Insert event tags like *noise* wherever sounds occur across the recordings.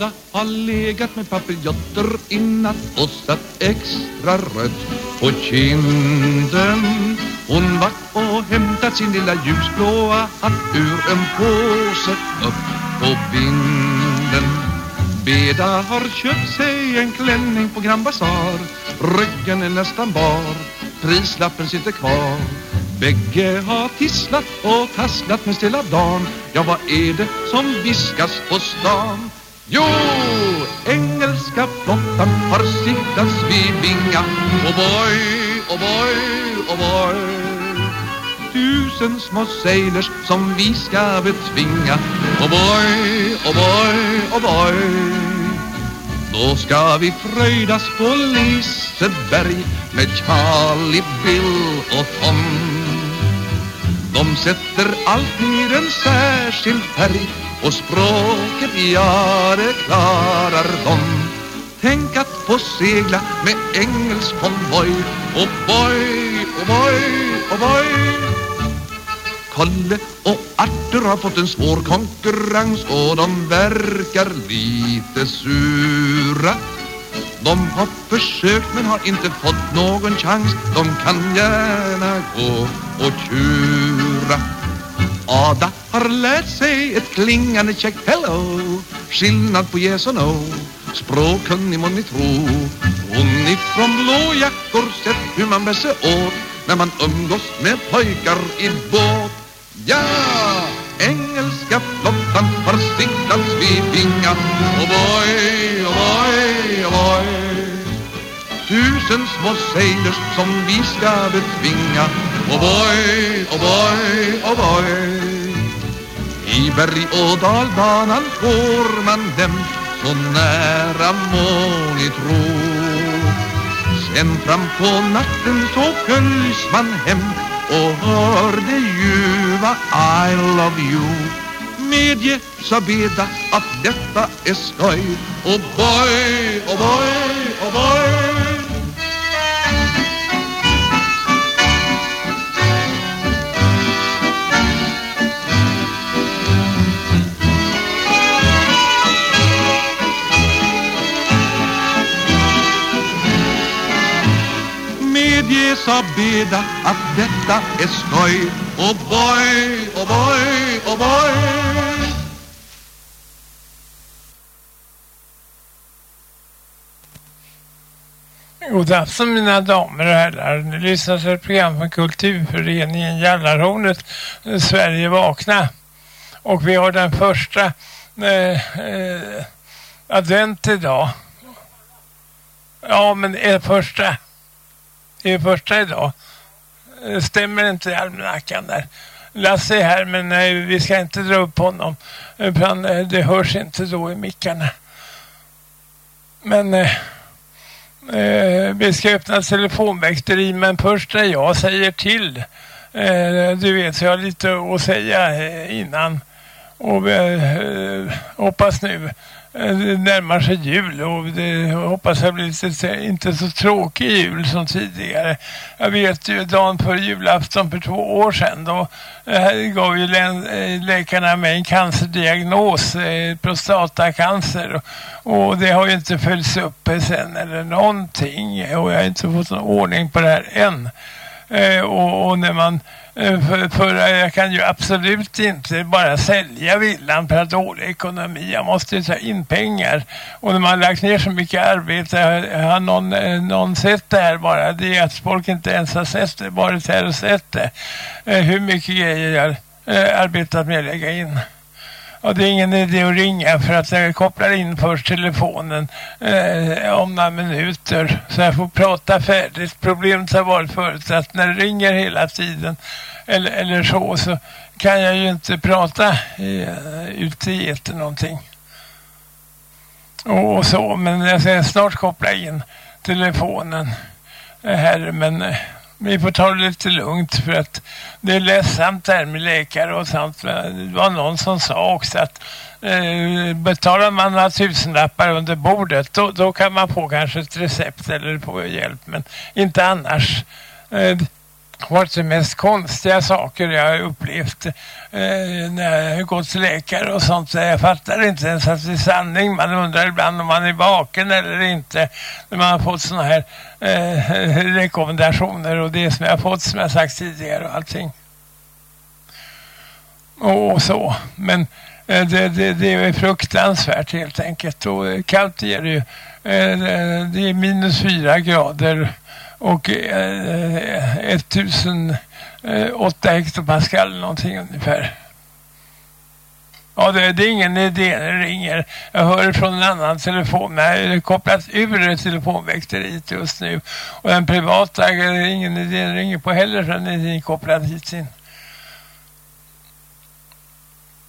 lada har legat med papiljotter i natt och satt extra rött på kinden Hon var och hämtat sin lilla ljusblåa hatt ur en påse upp på vinden Beda har köpt sig en klänning på Grand Bazaar Ryggen är nästan bar, prislappen sitter kvar Bägge har tisslat och tasslat med stilla da'n. Ja, vad är det som viskas på stan? Jo, engelska flottan har siktats vid Vinga. Och boy, och boy, och boy. Tusen små sailors som vi ska betvinga. Och boy, och boy, och boy. Då ska vi fröjdas på Liseberg Med Charlie, Bill och Tom. De sätter alltid en särskild färg. Och språket, ja det klarar de Tänk att få segla med engelsk konvoj Och boy, och boy, och boy Kalle och Arthur har fått en svår konkurrens och de verkar lite sura. De har försökt men har inte fått någon chans. De kan gärna gå och tjura. Ada har lärt sig ett klingande käckt hello. Skillnad på yes och no. Språkkunnig må ni tro. Hon ifrån blåjackor sett hur man bär sig åt när man umgås med pojkar i båt. Ja, engelska flottan har siktats vid Vinga oh boy, oh boy, oh boy Tusen små sailors som vi ska betvinga. Oh boy, oh boy, oh boy. I berg- och dalbanan får man dem Så nära må ni tro. Sen fram på natten så följs man hem och hör det ljuva I love you. Medge, sa Beda, att detta är skoj. Oh boy, oh boy, oh boy. Medges av Beda, att detta är skoj Oh boy, oh boy, oh boy God afton alltså mina damer och herrar. Ni lyssnar till ett program från Kulturföreningen Jallarhornet, Sverige vakna. Och vi har den första eh, eh, advent idag. Ja, men är första. Är första idag. Eh, stämmer inte i almanackan där. Lasse är här men nej, vi ska inte dra upp honom. Eh, Utan eh, det hörs inte då i mickarna. Men eh, vi ska öppna telefonväxteri men först när jag säger till. Eh, du vet, så jag har lite att säga innan. Och eh, hoppas nu. Det närmar sig jul och det hoppas jag blir lite, inte så tråkig jul som tidigare. Jag vet ju dagen före julafton för två år sedan då eh, gav ju lä eh, läkarna mig en cancerdiagnos, eh, prostatacancer och, och det har ju inte följts upp eh, sen eller någonting och jag har inte fått någon ordning på det här än. Eh, och, och när man Eh, för, för eh, jag kan ju absolut inte bara sälja villan för att dålig ekonomi. Jag måste ju ta in pengar. Och när man har lagt ner så mycket arbete, har, någon, eh, någon sett det här bara? Det är att folk inte ens har sett det, varit här och sett det. Hur mycket grejer jag har arbetat med att lägga in. Och det är ingen idé att ringa för att jag kopplar in först telefonen eh, om några minuter. Så jag får prata färdigt. Problemet har varit förut att när det ringer hela tiden eller, eller så så kan jag ju inte prata i, ute i etern någonting. Och, och, så, men jag ska snart koppla in telefonen här men eh, vi får ta det lite lugnt för att det är ledsamt det här med läkare och sånt. Det var någon som sa också att eh, betalar man några tusenlappar under bordet då, då kan man få kanske ett recept eller få hjälp men inte annars. Eh, varit de mest konstiga saker jag har upplevt eh, när jag har gått till läkare och sånt. Så jag fattar inte ens att det är sanning. Man undrar ibland om man är vaken eller inte när man har fått såna här eh, *laughs* rekommendationer och det som jag har fått som jag sagt tidigare och allting. Och så. Men eh, det, det, det är fruktansvärt helt enkelt. Och kallt är det ju. Eh, det är minus fyra grader och eh, eh 1008 eh, hektopascal någonting ungefär. Ja, det, det, är ingen idé när det ringer. Jag hör från en annan telefon. Jag har kopplat ur telefonväkteriet just nu. Och den privata, det är ingen idé den ringer på heller för den är kopplad hit in.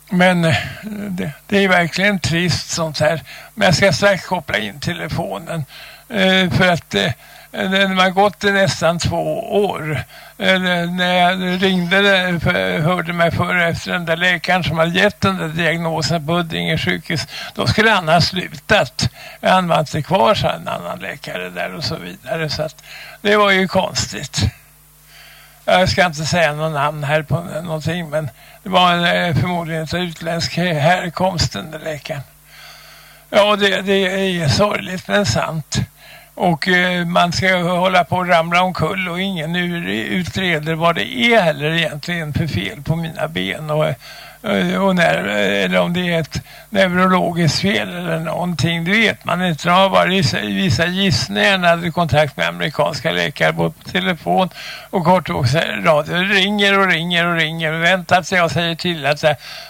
Men eh, det, det, är verkligen trist sånt här. Men jag ska strax koppla in telefonen. Eh, för att eh, den har gått i nästan två år. När jag ringde, hörde mig för efter den där läkaren som hade gett den där diagnosen på Huddinge sjukhus, då skulle han ha slutat. Han var inte kvar, sa en annan läkare där och så vidare. Så att det var ju konstigt. Jag ska inte säga någon namn här på någonting, men det var eh, förmodligen av utländsk härkomst den där läkaren. Ja, det, det är sorgligt men sant. Och eh, man ska hålla på att ramla omkull och ingen utreder vad det är heller egentligen för fel på mina ben och, eh, och när, eh, eller om det är ett neurologiskt fel eller någonting. Det vet man inte. Det har varit vissa gissningar när jag hade kontakt med amerikanska läkare på telefon och kortvågsradio. radio. ringer och ringer och ringer och väntar sig jag säger till att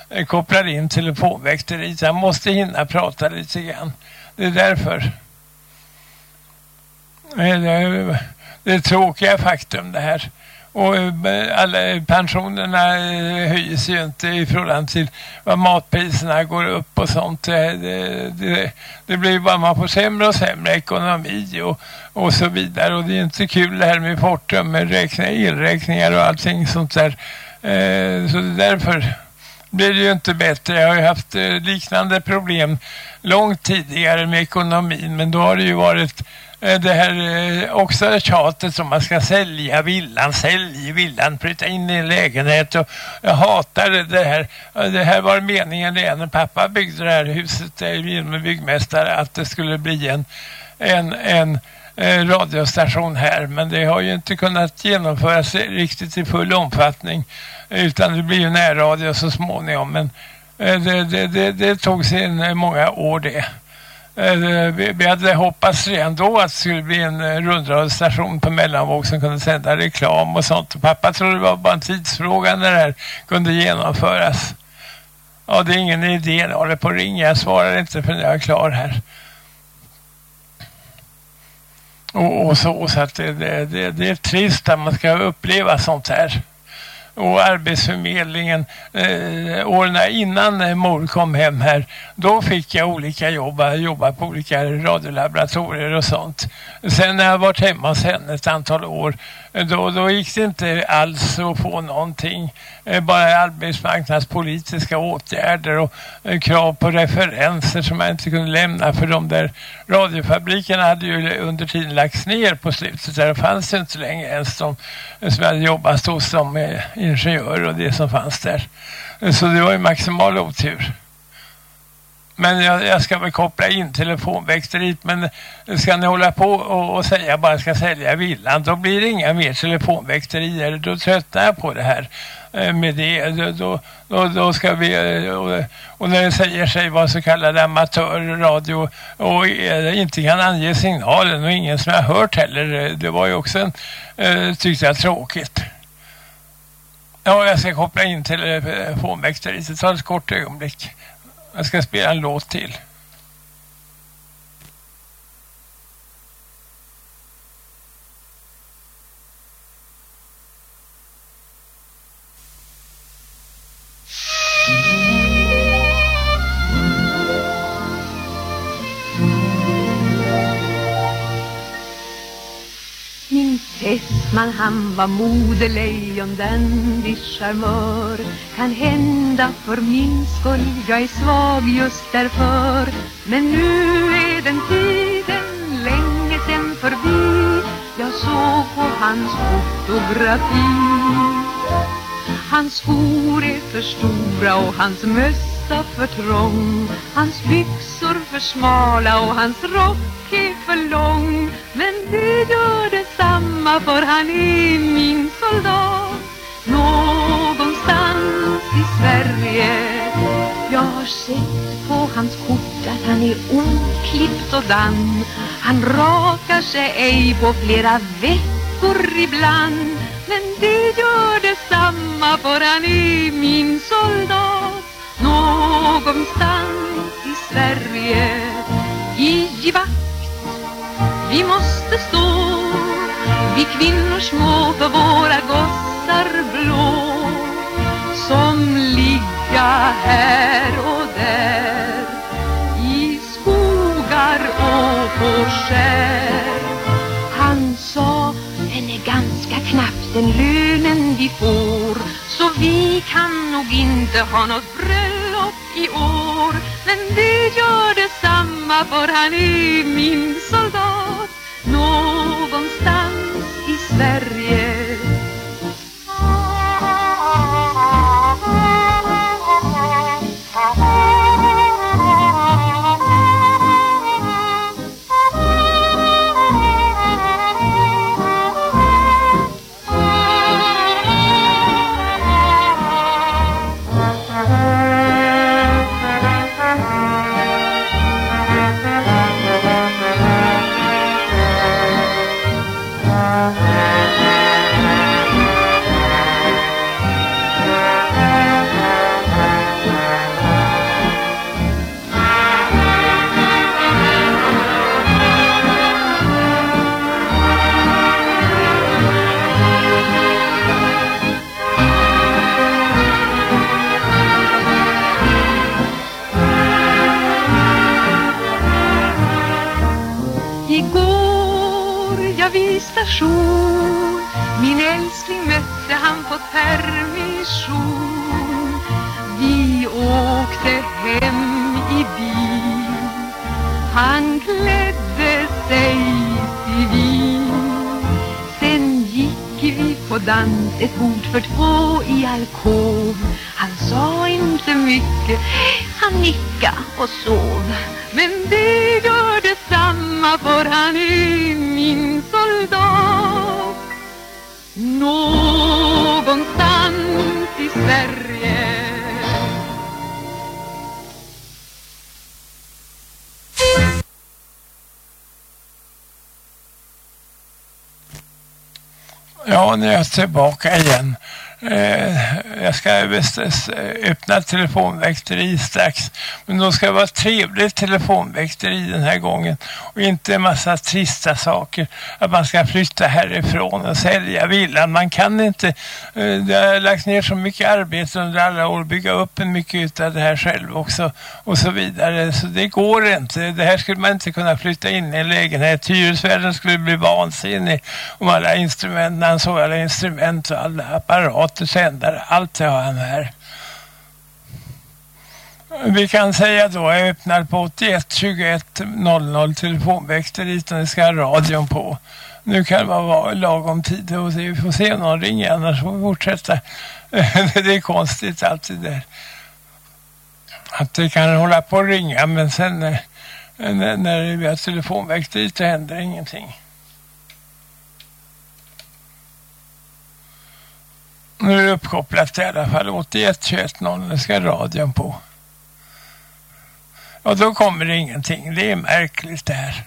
jag kopplar in telefonväxteriet. Jag måste hinna prata lite grann. Det är därför. Eh, det är tråkiga faktum det här. Och eh, alla pensionerna eh, höjs ju inte i förhållande till vad matpriserna går upp och sånt. Det, det, det blir bara man får sämre och sämre ekonomi och, och så vidare. Och det är inte kul det här med Fortum med räkningar, elräkningar och allting sånt där. Eh, så därför blir det ju inte bättre. Jag har ju haft liknande problem långt tidigare med ekonomin men då har det ju varit Eh, det här eh, också tjatet som man ska sälja villan, sälj villan, flytta in i en lägenhet och jag hatar det här. Eh, det här var meningen det när pappa byggde det här huset med byggmästare att det skulle bli en, en, en eh, radiostation här men det har ju inte kunnat genomföras riktigt i full omfattning utan det blir ju närradio så småningom men det, det, det, det tog sig många år det. Eh, vi hade hoppats redan då att det skulle bli en eh, rundradiostation på mellanvåg som kunde sända reklam och sånt. Och pappa trodde det var bara en tidsfråga när det här kunde genomföras. Ja, det är ingen idé. Jag håller på att ringa. Jag svarar inte förrän jag är klar här. Och, och så, så att det, det, det är trist att man ska uppleva sånt här och Arbetsförmedlingen eh, åren innan mor kom hem här då fick jag olika jobb, eh, jag jobbade på olika radiolaboratorier och sånt. Sen när jag varit hemma hos henne ett antal år då, då gick det inte alls att få någonting. Eh, bara arbetsmarknadspolitiska åtgärder och eh, krav på referenser som jag inte kunde lämna för de där radiofabrikerna hade ju under tiden lagts ner på slutet. Där fanns det inte längre ens de som hade jobbat hos dem i eh, ingenjörer och det som fanns där. Så det var ju maximal otur. Men jag, jag, ska väl koppla in telefonväxteriet men ska ni hålla på och, och säga bara ska sälja villan då blir det inga mer telefonväxterier. Då tröttnar jag på det här eh, med det. Då, då, då ska vi eh, och, och när det säger sig vara så kallad amatörradio och inte kan ange signalen och ingen som har hört heller. Eh, det var ju också en, tyckte jag tråkigt. Ja, jag ska koppla in telefonväxteriet. Det ett kort ögonblick. Jag ska spela en låt till. Tessman han var modelejon, dandig charmör. Kan hända för min skull, jag är svag just därför. Men nu är den tiden länge sen förbi. Jag såg på hans fotografi. Hans skor är för stora och hans mössa för trång. Hans byxor för smala och hans rock är för lång. Men det gör detsamma för han är min soldat. Någonstans i Sverige Jag har sett på hans kort att han är oklippt och dan Han rakar sig ej på flera veckor ibland. Men det gör detsamma för han är min soldat. Någonstans i Sverige. I givakt Vi måste stå. Vi kvinnor små för våra gossar blå. Som ligga här och där. I skogar och på skär. Han sa den är ganska knapp den lönen vi får vi kan nog inte ha något bröllop i år Men det gör detsamma för han är min soldat. Någonstans tillbaka igen. Eh, jag ska eh, öppna telefonväkteri strax. Men då ska det vara trevligt telefonväkteri den här gången. Och inte en massa trista saker. Att man ska flytta härifrån och sälja villan. Man kan inte. Eh, det har lagt ner så mycket arbete under alla år. Bygga upp en mycket av det här själv också. Och så vidare. Så det går inte. Det här skulle man inte kunna flytta in i en lägenhet. Hyresvärden skulle bli vansinnig om alla instrument. När han såg alla instrument och alla apparater sändare. Allt det har han här. Vi kan säga då jag öppnar på 81 21 00 telefonväxteriet och det ska ha radion på. Nu kan det vara lagom tid och se. Vi får se om någon ringer annars får vi fortsätta. *laughs* det är konstigt allt det där. Att det kan hålla på att ringa men sen när, när vi har telefonväxteriet så händer ingenting. Nu är det uppkopplat i alla fall. 81 21 0 ska radion på. Och då kommer det ingenting. Det är märkligt det här.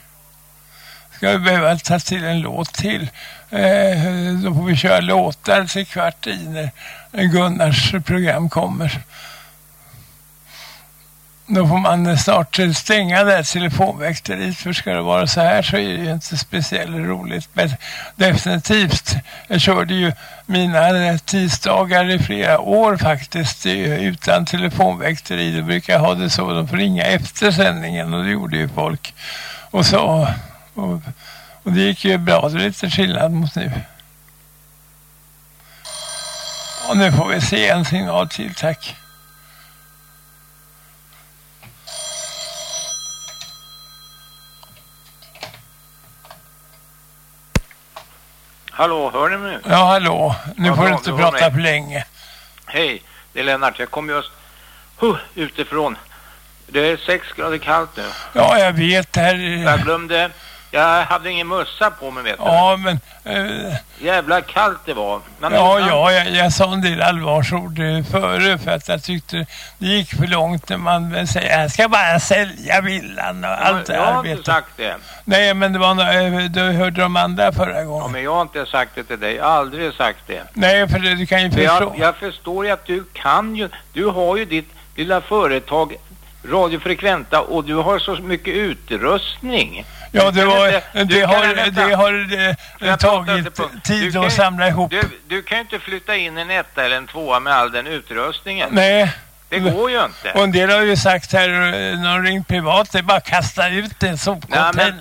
Ska vi behöva ta till en låt till. Eh, då får vi köra låtar till kvart i när Gunnars program kommer då får man snart stänga det här telefonväkteriet för ska det vara så här så är det ju inte speciellt roligt. Men definitivt jag körde ju mina eh, tisdagar i flera år faktiskt eh, utan telefonväkteri då brukar jag ha det så de får ringa efter sändningen och det gjorde ju folk. Och så och, och det gick ju bra. Det är lite skillnad mot nu. Och nu får vi se en signal till tack. Hallå, hör ni mig? Ja, hallå. Nu Ja, får du inte prata mig. för länge. Hej, det är Lennart. Jag kom just huh, utifrån. Det är sex grader kallt nu. Ja, jag vet här. Jag glömde... Jag hade ingen mössa på mig, vet du. Ja, men... eh, Jävla kallt det var. Men Ja, ibland- ja, jag, jag sa en del allvarsord eh, före för att jag tyckte det gick för långt när man säger jag ska bara sälja villan och allt det Jag har inte sagt det. Nej, men det var nå- eh, du hörde de andra förra Ja, gången. men jag har inte sagt det till dig. Aldrig sagt det. Nej, för det, du kan ju För förstå. jag, jag förstår ju att du kan ju... Du har ju ditt lilla företag radiofrekventa och du har så mycket utrustning. Ja, det, var, inte- det har, vänta. det har eh, Jag pratar inte tagit tid Du kan- att samla ihop. Du, du kan ju inte flytta in en etta eller en tvåa med all den utrustningen. Nej, Det går ju inte. och en del har ju sagt här, eh, de ringt privat, det är bara att kasta ut en Nej, sopcontainer. men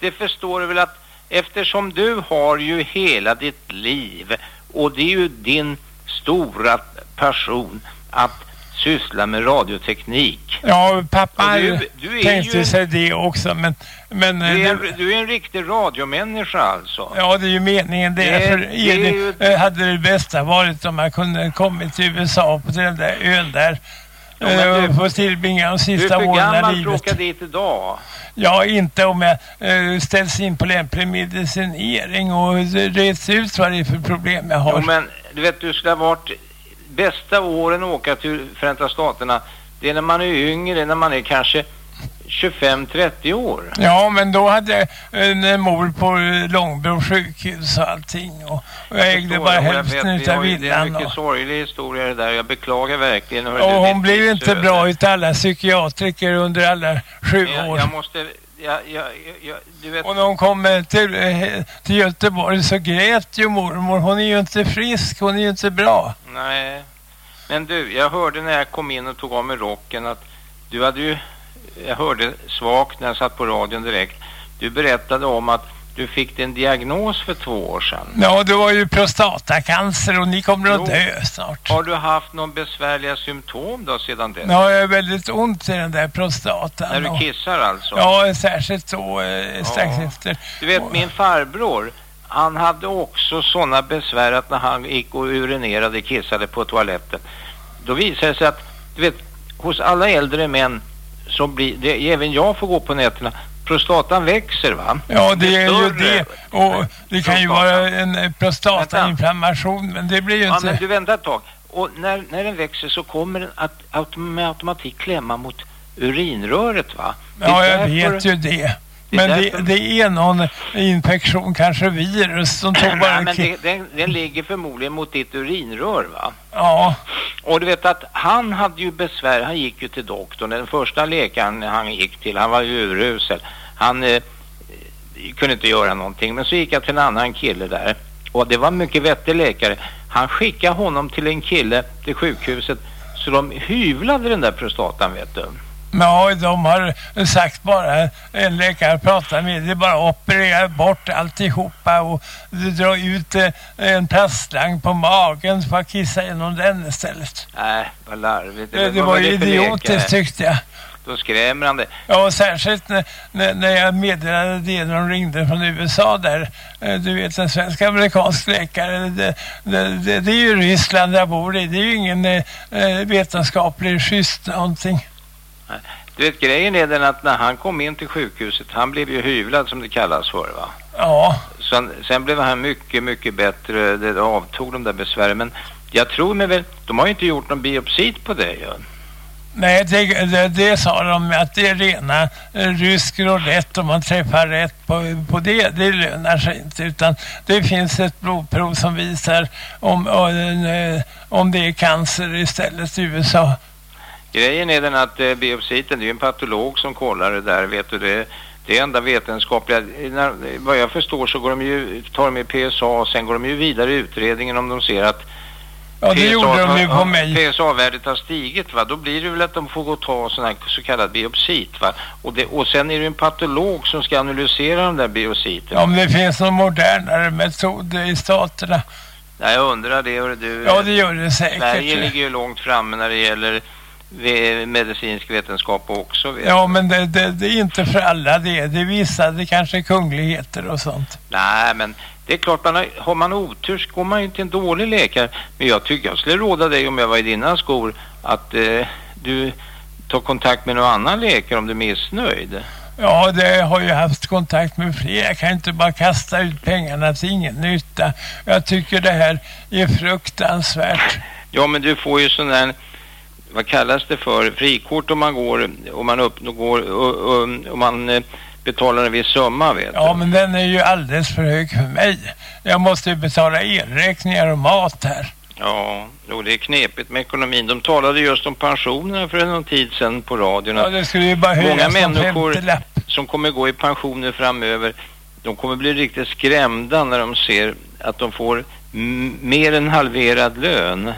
det förstår du väl att eftersom du har ju hela ditt liv och det är ju din stora passion att syssla med radioteknik. Ja, pappa du- du är tänkte ju- sig det också, men... men Du eh, är, det, en, du är en riktig radiomänniska alltså. Ja, det är ju meningen det. Det- för det är ju- eh, hade det bästa varit om man kunde kommit till USA på den där ön där. Ja, eh, du- få tillbringa de Du är sista för åren av gammal för att livet. åka dit idag. Ja, inte om jag eh, ställs in på lämplig medicinering och reds ut vad det är för problem jag har. Jo, men du vet, du skulle ha varit bästa åren att åka till Förenta Staterna. Det är när man är yngre, när man är kanske 25-30 år. Ja, men då hade jag en mor på eh, Långbro sjukhus och allting. Och, och jag ägde bara jag hälften utav ju- Det är en villan. mycket Och, sorglig historia det där. Jag beklagar verkligen. och hon ditt blev ju inte livsöde. bra utav alla psykiatriker under alla sju Jag, år. jag måste... Jag, du vet... Och när hon kom eh, till, eh, till Göteborg så grät ju mormor. Hon är ju inte frisk, hon är ju inte bra. Nej. Men du, jag hörde när jag kom in och tog av mig rocken att du hade ju... Jag hörde svagt när jag satt på radion direkt. Du berättade om att du fick en diagnos för två år sedan. Ja, det var ju prostatacancer och ni kommer att Jo. dö snart. Har du haft några besvärliga symptom då sedan dess? Ja, jag har väldigt ont i den där prostatan. När du och- kissar alltså? Ja, särskilt då eh, strax Ja. efter. Du vet, min farbror, han hade också sådana besvär att när han gick och urinerade, kissade på toaletten, då visade det sig att, du vet, hos alla äldre män så blir det, även jag får gå på nätterna, prostatan växer va? Ja, det blir är ju större. det. Och det kan ju vara en eh, prostatainflammation, men det blir ju Ja, inte... men du vänta ett tag. Och när, när den växer så kommer den att autom- med automatik klämma mot urinröret va? Det är Ja, jag vet ju det. Men det, det är någon infektion, kanske virus, som tog bara... Nej, men det, den, den ligger förmodligen mot ditt urinrör va? Ja, Och du vet att han hade ju besvär, han gick ju till doktorn, den första läkaren han gick till, han var ju urusel. Han eh, kunde inte göra någonting, men så gick jag till en annan kille där. Och det var mycket vettig läkare. Han skickade honom till en kille till sjukhuset, så de hyvlade den där prostatan vet du. Ja, de har sagt bara, en läkare pratar med, det är bara att operera bort alltihopa och dra ut eh, en plastslang på magen för att kissa genom den istället. Nej, vad larvigt. Det, det vad var det idiotiskt tyckte jag. Då skrämmer han det. Ja, och särskilt när, när, när jag meddelade det när de ringde från USA där. Eh, Du vet, en svensk-amerikansk läkare. Det, det, det, det är ju Ryssland jag bor i. Det är ju ingen eh, eh, vetenskaplig schysst någonting. Du vet, grejen är den att när han kom in till sjukhuset, han blev ju hyvlad som det kallas för va. Ja, Sen, sen blev han mycket, mycket bättre. Det avtog de där besvären. Men jag tror mig väl, de har ju inte gjort någon biopsi på det ju. nej, det, det, det sa de att det är rena eh, rysk roulette om man träffar rätt på, på det. Det lönar sig inte utan det finns ett blodprov som visar om, om, eh, om det är cancer istället i USA. Grejen är den att eh, biopsiten, det är ju en patolog som kollar det där, vet du det. Det är enda vetenskapliga, när, vad jag förstår så går de ju, tar de med PSA och sen går de ju vidare i utredningen om de ser att Ja, det gjorde de ju på mig. PSA-värdet har stigit va, då blir det väl att de får gå och ta sån här så kallad biopsit va. Och, det, och sen är det en patolog som ska analysera de där biopsiterna. Om det finns någon modernare metod i staterna. Nej, jag undrar det, du. Ja, det gör det säkert. Sverige ligger ju långt framme när det gäller medicinsk vetenskap också. Vet Ja, men det, det, det är inte för alla det. Det det kanske kungligheter och sånt. Nej, men det är klart, man har, har man otur så går man ju till en dålig läkare. Men jag tycker jag skulle råda dig om jag var i dina skor att eh, du tar kontakt med någon annan läkare om du är missnöjd. Ja, det har ju haft kontakt med fler. Jag kan inte bara kasta ut pengarna till ingen nytta. Jag tycker det här är fruktansvärt. Ja, men du får ju sån där, vad kallas det för, frikort om man går, om man uppgår, om man eh, betalar en viss summa vet Ja, du. men den är ju alldeles för hög för mig. Jag måste ju betala elräkningar och mat här. Ja, jo, det är knepigt med ekonomin. De talade just om pensionerna för någon tid sedan på radion. Ja, det skulle ju bara Många höjas som människor- som kommer gå i pensioner framöver, de kommer bli riktigt skrämda när de ser att de får mer än halverad lön.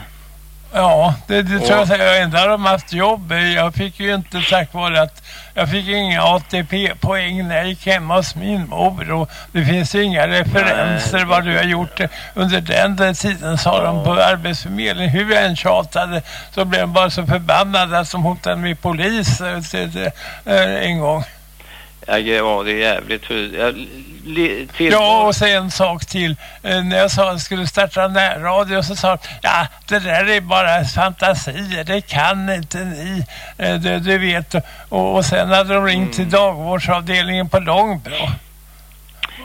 Ja, det, det tror jag säger. Ändå har de haft jobb. Jag fick ju inte tack vare att jag fick inga ATP-poäng när jag gick hemma hos min mor och det finns ju inga referenser Nej. vad du har gjort under den där tiden sa de på Arbetsförmedlingen. Hur jag än tjatade så blev de bara så förbannade att de hotade med polis eh, eh, en gång. Ja, ja, det är jävligt. Till, Ja, och så en sak till. Eh, När jag sa att jag skulle starta närradio så sa de, ja, det där är bara fantasier, det kan inte ni, Eh, du, du vet. Och, och sen hade de ringt till dagvårdsavdelningen på Långbro.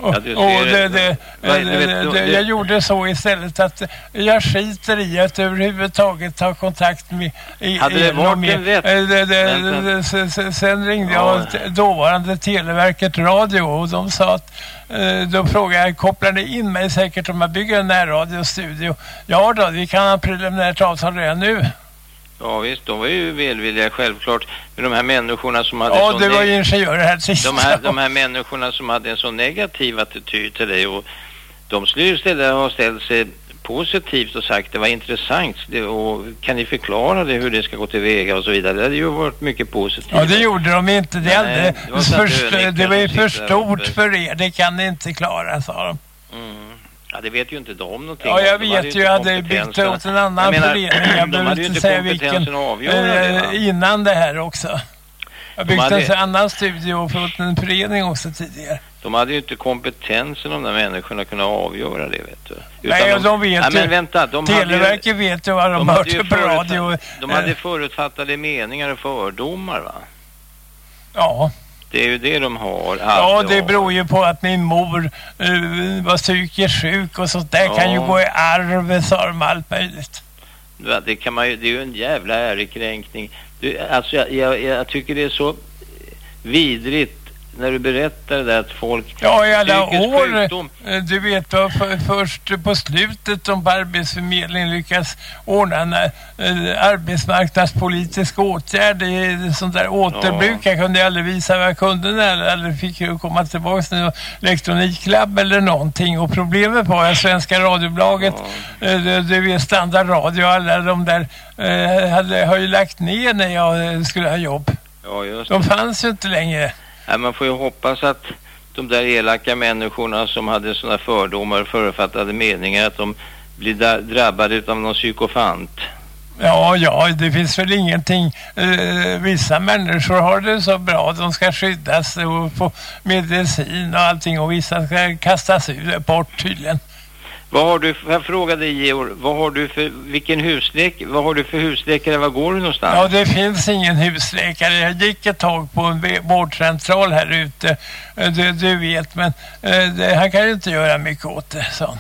Och, Ja, du ser och det, det. det, Vad- du det, vet, det, du- det, du- jag gjorde så istället att jag skiter i att överhuvudtaget ta kontakt med i- Hade det varit med- en rätt- Eh, det, se- se- Sen ringde Ja. jag dåvarande Televerket Radio och de sa att eh, då frågade jag, kopplar ni in mig säkert om jag bygger en närradiostudio? Ja då, vi kan ha preliminärt avtal redan nu. Ja visst, de var ju välvilliga självklart. Men de här människorna som hade Ja, så det var ju ingenjörer här sist. de, här, de här människorna som hade en så negativ attityd till dig och de skulle ju istället ha ställt sig positivt och sagt det var intressant det, och kan ni förklara det hur det ska gå tillväga och så vidare. Det hade ju varit mycket positivt. Ja, det gjorde de inte. Det, är Nej, det var för, det var ju för stort för er. Det kan ni inte klara, sa de. Mm. Ja, det vet ju inte de någonting Ja, jag. De vet ju. Jag hade kompetensen. åt en annan Jag förening. Jag de behöver inte säga vilken. kompetensen att avgöra det, va? Eh, innan det här också. Jag De byggde hade- en annan studio och fått en förening också tidigare. De hade ju inte kompetensen om de där människorna kunna avgöra det, vet du. Nej, och de vet ja, ju- men vänta, de hade ju, Televerket vet ju vad de, de ju på radio. de hade Eh, förutfattade meningar och fördomar, va? Ja, Det är ju det de har. ja, det beror ju på att min mor eh, var psykiskt sjuk och sånt där Ja. kan ju gå i arv, sa de allt möjligt. Ja, Det, kan man ju, det är ju en jävla ärekränkning. Du, alltså jag, jag, jag tycker det är så vidrigt när du berättar det att folk... Ja, i alla år. sjukdom. eh, Du vet, var för, först på slutet på Arbetsförmedlingen lyckas ordna en eh, arbetsmarknadspolitisk åtgärd. Det är sånt där återbruk. Jag kunde aldrig visa vad jag kunde när eller fick ju komma tillbaka till någon elektroniklabb eller någonting. Och problemet var att Svenska radiobolaget, eh, det, det vet Standard Radio och alla de där eh, hade, har ju lagt ner när jag eh, skulle ha jobb. Ja, De fanns ju inte längre. Nej, man får ju hoppas att de där elaka människorna som hade sådana fördomar och författade meningar att de blir drabbade av någon psykofant. Ja, ja, det finns väl ingenting. Eh, vissa människor har det så bra. De ska skyddas och få medicin och allting och vissa ska kastas ut bort tydligen. Vad har du, jag frågade Georg, vad har du för, vilken husläk, vad har du för husläkare, var går du någonstans? Ja, det finns ingen husläkare. Jag gick ett tag på en vårdcentral här ute. Eh, Du, du vet, men eh, det, han kan ju inte göra mycket åt det, han.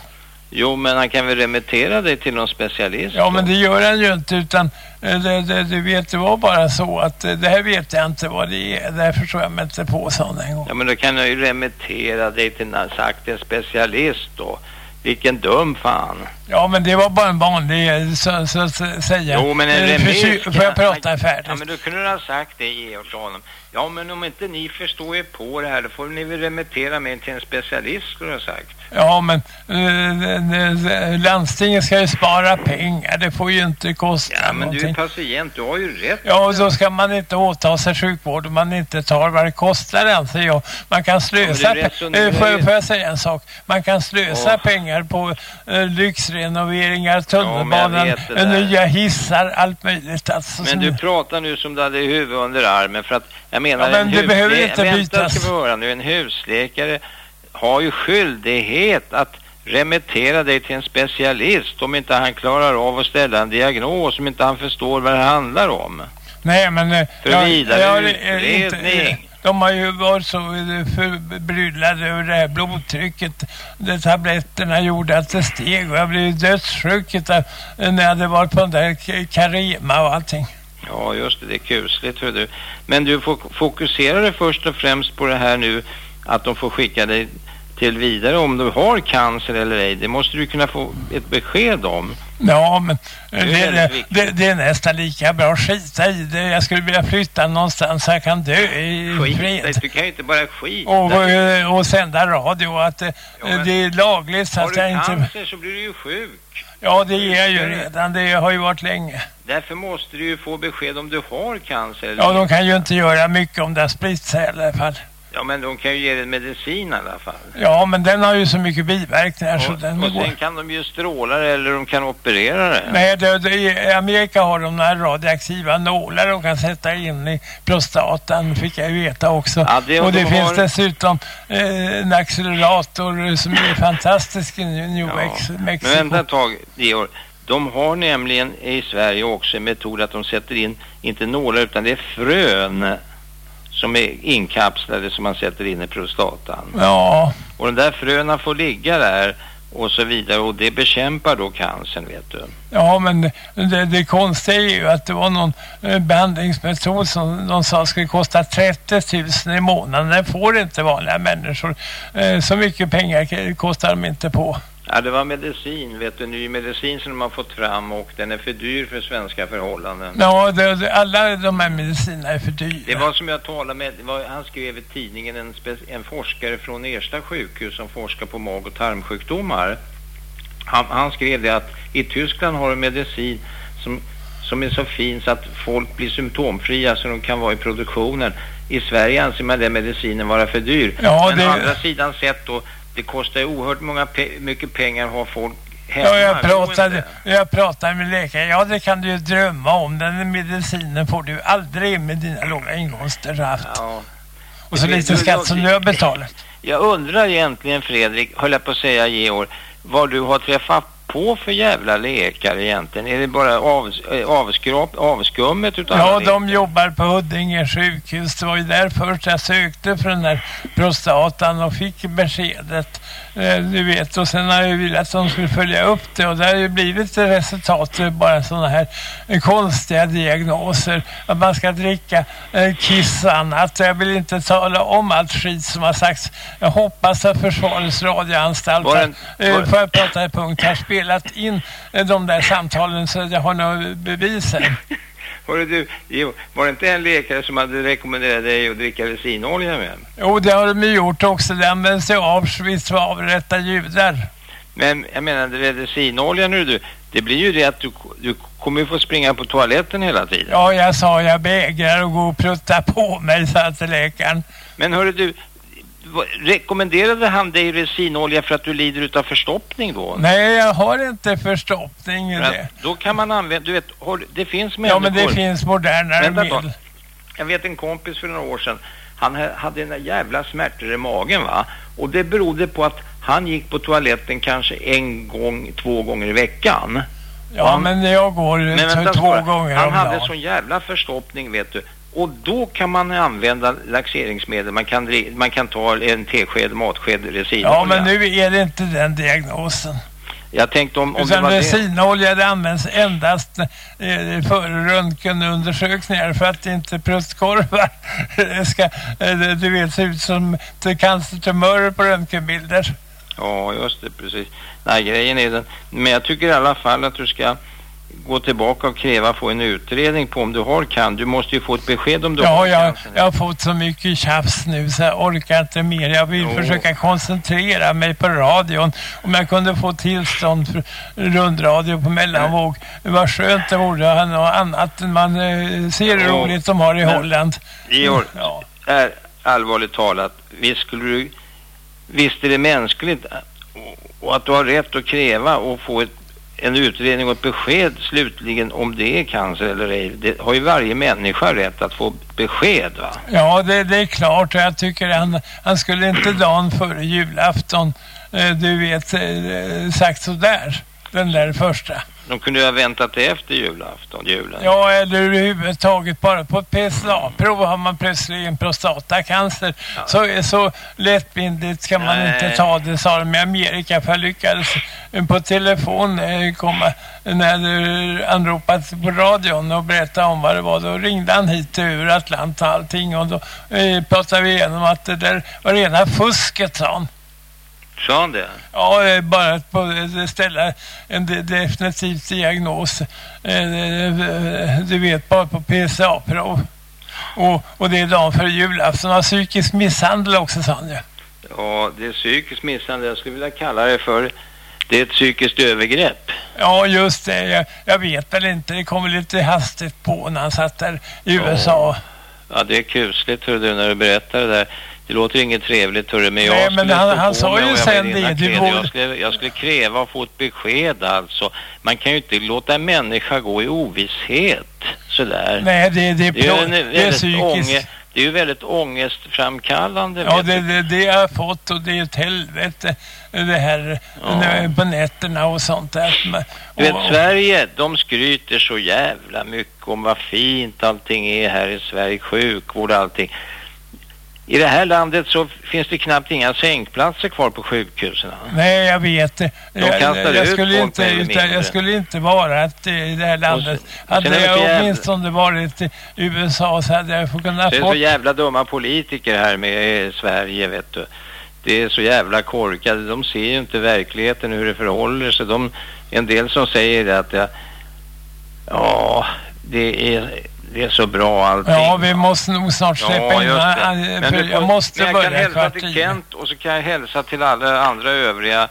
Jo, men han kan väl remittera dig till någon specialist? Ja, då? men det gör han ju inte utan eh, det, det, du vet, det var bara så att det här vet jag inte vad det är. Därför tror jag mig inte på sådana en gång. Ja, men då kan jag ju remittera dig till en, sagt en specialist då. Vilken dum fan. Ja, men det var bara en vanlig, eh, så, så, så säga. Jo, men en Eh, remiss... Får jag prata färdigt? Ja, men då kunde du ha sagt det, Georg, honom. Ja, men om inte ni förstår er på det här, då får ni väl remittera mig till en specialist, skulle jag ha sagt. Ja, men uh, landstinget ska ju spara pengar. Det får ju inte kosta Ja, men någonting. du är patient, du har ju rätt. Ja, och då ska man inte åta sig sjukvård om man inte tar vad det kostar, anser jag. Man kan slösa... Ja, eh, får, får jag säga en sak? Man kan slösa Åh. pengar på eh, lyxrenoveringar, tunnelbanan, eh, där. nya hissar, allt möjligt. Alltså, Men du pratar nu som du hade huvudet under armen för att jag menar Ja, men en det behöver inte Vänta bytas. ska vi höra nu, en husläkare har ju skyldighet att remittera dig till en specialist om inte han klarar av att ställa en diagnos, om inte han förstår vad det handlar om. Nej, men... eh, För jag- vidare jag eh, utredning. eh, De har ju varit så förbryllade över det här blodtrycket. De tabletterna gjorde att det steg och jag blev dödssjuk när jag hade varit på den där K- Carema och allting. Ja, just det, det är kusligt hör du. Men du får fokusera dig först och främst på det här nu att de får skicka dig till vidare om du har cancer eller ej. Det måste du kunna få ett besked om. Ja, men är eh, det, väldigt det, det, det är nästan lika bra att skita i det. Jag skulle vilja flytta någonstans så jag kan dö i Skit fred. du kan ju inte bara skita. Och, eh, och sända radio. Att eh, Ja, men- det är lagligt så har att du jag inte... cancer så blir du ju sjuk. Ja, det är jag ju redan. Det har ju varit länge. Därför måste du ju få besked om du har cancer Ja, de kan ju inte göra mycket om det har spritt sig i alla fall. Ja, men de kan ju ge dig medicin i alla fall. Ja, men den har ju så mycket biverkningar så Och, den och går... sen kan de ju stråla det eller de kan operera det. Nej, det, det, i Amerika har de några radioaktiva nålar de kan sätta in i prostatan, fick jag ju veta också. Ja, det- och det de finns har- dessutom eh, en accelerator som är fantastisk i New Ja, Men Mexico. vänta ett tag, Georg. De har nämligen i Sverige också en metod att de sätter in, inte nålar utan det är frön som är inkapslade som man sätter in i prostatan. Ja, Och de där fröna får ligga där och så vidare och det bekämpar då cancern vet du. ja, men det, det konstiga är ju att det var någon eh, behandlingsmetod som de sa skulle kosta 30 000 i månaden. Det får inte vanliga människor. Eh, så mycket pengar kostar de inte på. Ja, det var medicin, vet du, ny medicin som de har fått fram och den är för dyr för svenska förhållanden. Ja, det, alla de här medicinerna är för dyra. Det var som jag talade med, var, han skrev i tidningen, en, en forskare från Ersta sjukhus som forskar på mag- och tarmsjukdomar. Han, han skrev det att i Tyskland har de medicin som, som är så fin så att folk blir symptomfria så de kan vara i produktionen. I Sverige anser man den medicinen vara för dyr. Ja, Men det- å andra sidan sett då, det kostar oerhört många pe- mycket pengar att ha folk hemma. Ja, jag pratade, jag pratade med läkare. Ja, det kan du ju drömma om. Den medicinen får du aldrig med dina låga inkomster du har haft. Ja. Och så lite skatt som du har betalat. Jag undrar egentligen Fredrik, höll jag på att säga Georg, vad du har träffat på för jävla läkare egentligen? Är det bara av, eh, avskrap, avskummet utav Ja, de jobbar på Huddinge sjukhus. Det var ju där först jag sökte för den där prostatan och fick beskedet. Eh, du vet, och sen har jag velat att de skulle följa upp det och det har ju blivit resultat, eh, bara sådana här konstiga diagnoser. Att man ska dricka eh, kiss och annat. Jag vill inte tala om allt skit som har sagts. Jag hoppas att Försvarets radioanstalt Var den- eh, var- får jag prata i punkt, har spelat in de där samtalen så jag har några bevis här. *laughs* Hörru du, var det inte en läkare som hade rekommenderat dig att dricka resinolja med? Jo, det har de gjort också. Det används i Auschwitz för avrätta judar. Men jag menar, det resinolja nu du, det blir ju det att du, du kommer ju få springa på toaletten hela tiden. Ja, jag sa jag vägrar att gå och prutta på mig, sa till läkaren. Men hörru du, rekommenderade han dig resinolja för att du lider utav förstoppning då? Nej, jag har inte förstoppning i det. Då kan man använda, du vet, det finns Ja, människor. men det finns modernare medel. Jag vet en kompis för några år sedan. Han ha- hade en jävla smärtor i magen va. Och det berodde på att han gick på toaletten kanske en gång, två gånger i veckan. Ja, han- men jag går Men vänta två bara. gånger Han om hade dagen. sån jävla förstoppning vet du. Och då kan man använda laxeringsmedel. Man kan, man kan ta en tesked, matsked resinolja. Ja, men nu är det inte den diagnosen. Jag tänkte om, om det var det. resinolja det används endast eh, för röntgenundersökningar för att inte bröstkorvar *laughs* ska, eh, du vet, se ut som cancertumörer på röntgenbilder. Ja, just det, precis. Nej, grejen är den. Men jag tycker i alla fall att du ska gå tillbaka och kräva få en utredning på om du har can. Du måste ju få ett besked om du ja, har jag, cancer. jag har fått så mycket tjafs nu så jag orkar inte mer. Jag vill Jo. försöka koncentrera mig på radion. Om jag kunde få tillstånd för rundradio på mellanvåg. Vad skönt det vore att något annat. Man eh, ser hur Ja. roligt de har i Men- Holland. Georg, *laughs* Ja. är allvarligt talat, visst skulle du, visst är det mänskligt och att du har rätt att kräva och få ett, en utredning och ett besked slutligen om det är cancer eller ej. Det har ju varje människa rätt att få besked va? Ja, det, det är klart. Och Jag tycker han, han skulle inte dagen före julafton, eh, du vet, eh, sagt sådär. Den där första. De kunde ju ha väntat det efter julafton, julen. Ja, eller överhuvudtaget bara på ett PSA-prov har man plötsligt en prostatacancer. Så, så lättvindigt kan man Nej. inte ta det, sa de i Amerika. För jag lyckades på telefon eh, komma när du anropat på radion och berätta om vad det var. Då ringde han hit över Atlanta och allting och då eh, pratade vi igenom att det där var rena fusket, sa han. Sa han det? Ja, eh, bara att eh, ställa en de- definitiv diagnos. Eh, Du vet, bara på PSA-prov. Och, och det är dagen före julafton. Och psykisk misshandel också, sa han ju. Ja, det är psykisk misshandel. Jag skulle vilja kalla det för det är ett psykiskt övergrepp. Ja, just det. Jag, jag vet väl inte. Det kom lite hastigt på när han satt där i USA. Ja, det är kusligt hör du när du berättar det där. Det låter inget trevligt hörru, men jag Nej, men han- han sa ju och sen det, du borde- jag, skulle, jag skulle kräva att få ett besked alltså. Man kan ju inte låta en människa gå i ovisshet sådär. Nej, det, det, är, det är ju en det är psykiskt. ånge, det är ju väldigt ångestframkallande. Ja, det, det, det jag har fått och det är ett helvete det här Ja. på nätterna och sånt där. Men- Du vet, och- Sverige, de skryter så jävla mycket om vad fint allting är här i Sverige, sjukvård och allting. I det här landet så finns det knappt inga sängplatser kvar på sjukhusen. Nej, jag vet det. De Jag, jag, skulle inte, utan jag skulle inte vara att, eh, i det här landet. sen hade så jag jävla- åtminstone varit i USA så hade jag fått kunna Det är få... så jävla dumma politiker här med Sverige, vet du. Det är så jävla korkade. De ser ju inte verkligheten, hur det förhåller sig. De, en del som säger det att ja, det är, det är så bra allting. Ja, vi måste nog snart släppa Ja, in. äh, Men du jag måste men jag kan börja hälsa kvart till. Kent och så kan jag hälsa till alla andra övriga.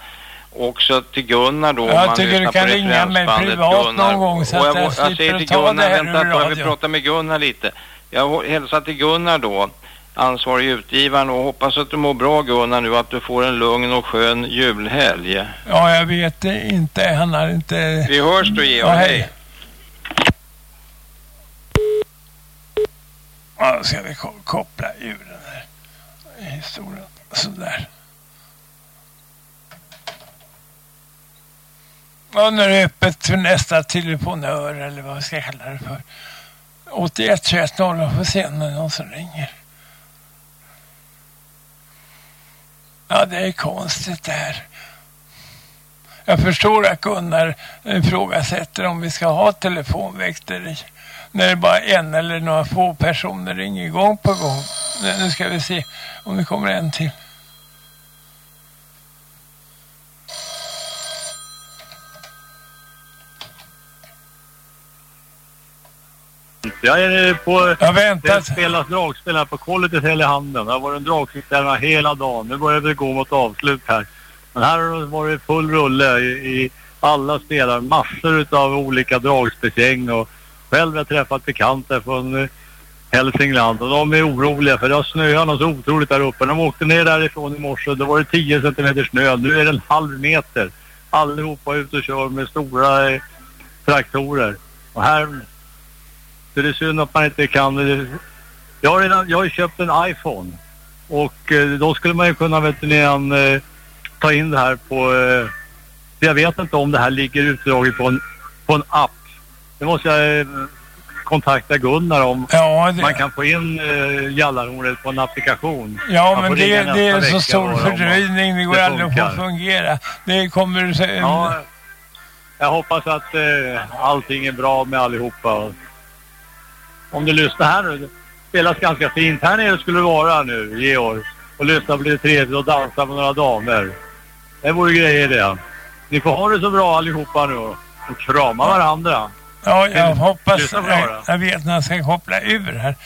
Också till Gunnar då. Jag tycker du kan ringa mig privat Gunnar. någon gång så att jag jag, jag säger till Gunnar, vänta på, jag vill prata med Gunnar lite. Jag hälsar till Gunnar då, ansvarig utgivaren och hoppas att du mår bra Gunnar nu att du får en lugn och skön julhelg. Ja, jag vet inte. Han har inte... Vi hörs då Georg, Ja, hej. hej. Ja, då ska vi koppla ur den här historien. Sådär. Ja, nu är det öppet för nästa telefonör eller vad ska jag kalla det för. 81 21 0 får se om det är någon som ringer. Ja, det är konstigt det här. Jag förstår att Gunnar ifrågasätter om vi ska ha telefonväkteri när det bara en eller några få personer ringer gång på gång. Nu ska vi se om det kommer en till. Jag är på... Jag väntar. Det spelas dragspel här på kollet i Hällehamnen. Det har varit en dragspelstävling hela dagen. Nu börjar vi gå mot avslut här. Men här har det varit full rulle i, i alla spelare. Massor av olika dragspelsgäng och själv har jag träffat bekanta från eh, Hälsingland och de är oroliga för det har snöat något så otroligt där uppe. De åkte ner därifrån i morse då var det 10 centimeter snö. Nu är det en halv meter. Allihopa ut och kör med stora eh, traktorer. Och här så det är synd att man inte kan... Eh, jag har, redan, jag har ju köpt en iPhone. Och eh, då skulle man ju kunna vet ni, en, eh, ta in det här på... Eh, jag vet inte om det här ligger utdraget på en, på en app. Det måste jag eh, kontakta Gunnar om. Ja, det, Man kan få in eh, Jallarhornet på en applikation. ja man men det, det är så stor fördröjning. Det går det aldrig att få fungera. Det kommer... Ja, jag hoppas att eh, allting är bra med allihopa. Om du lyssnar här nu, det spelas ganska fint. Här nere skulle det vara nu, Georg. Och lyssna på lite trevligt och dansa med några damer. Det vore grejer det. Ni får ha det så bra allihopa nu. och krama varandra. Ja, jag Lyssna hoppas, jag, jag vet när jag ska koppla ur här.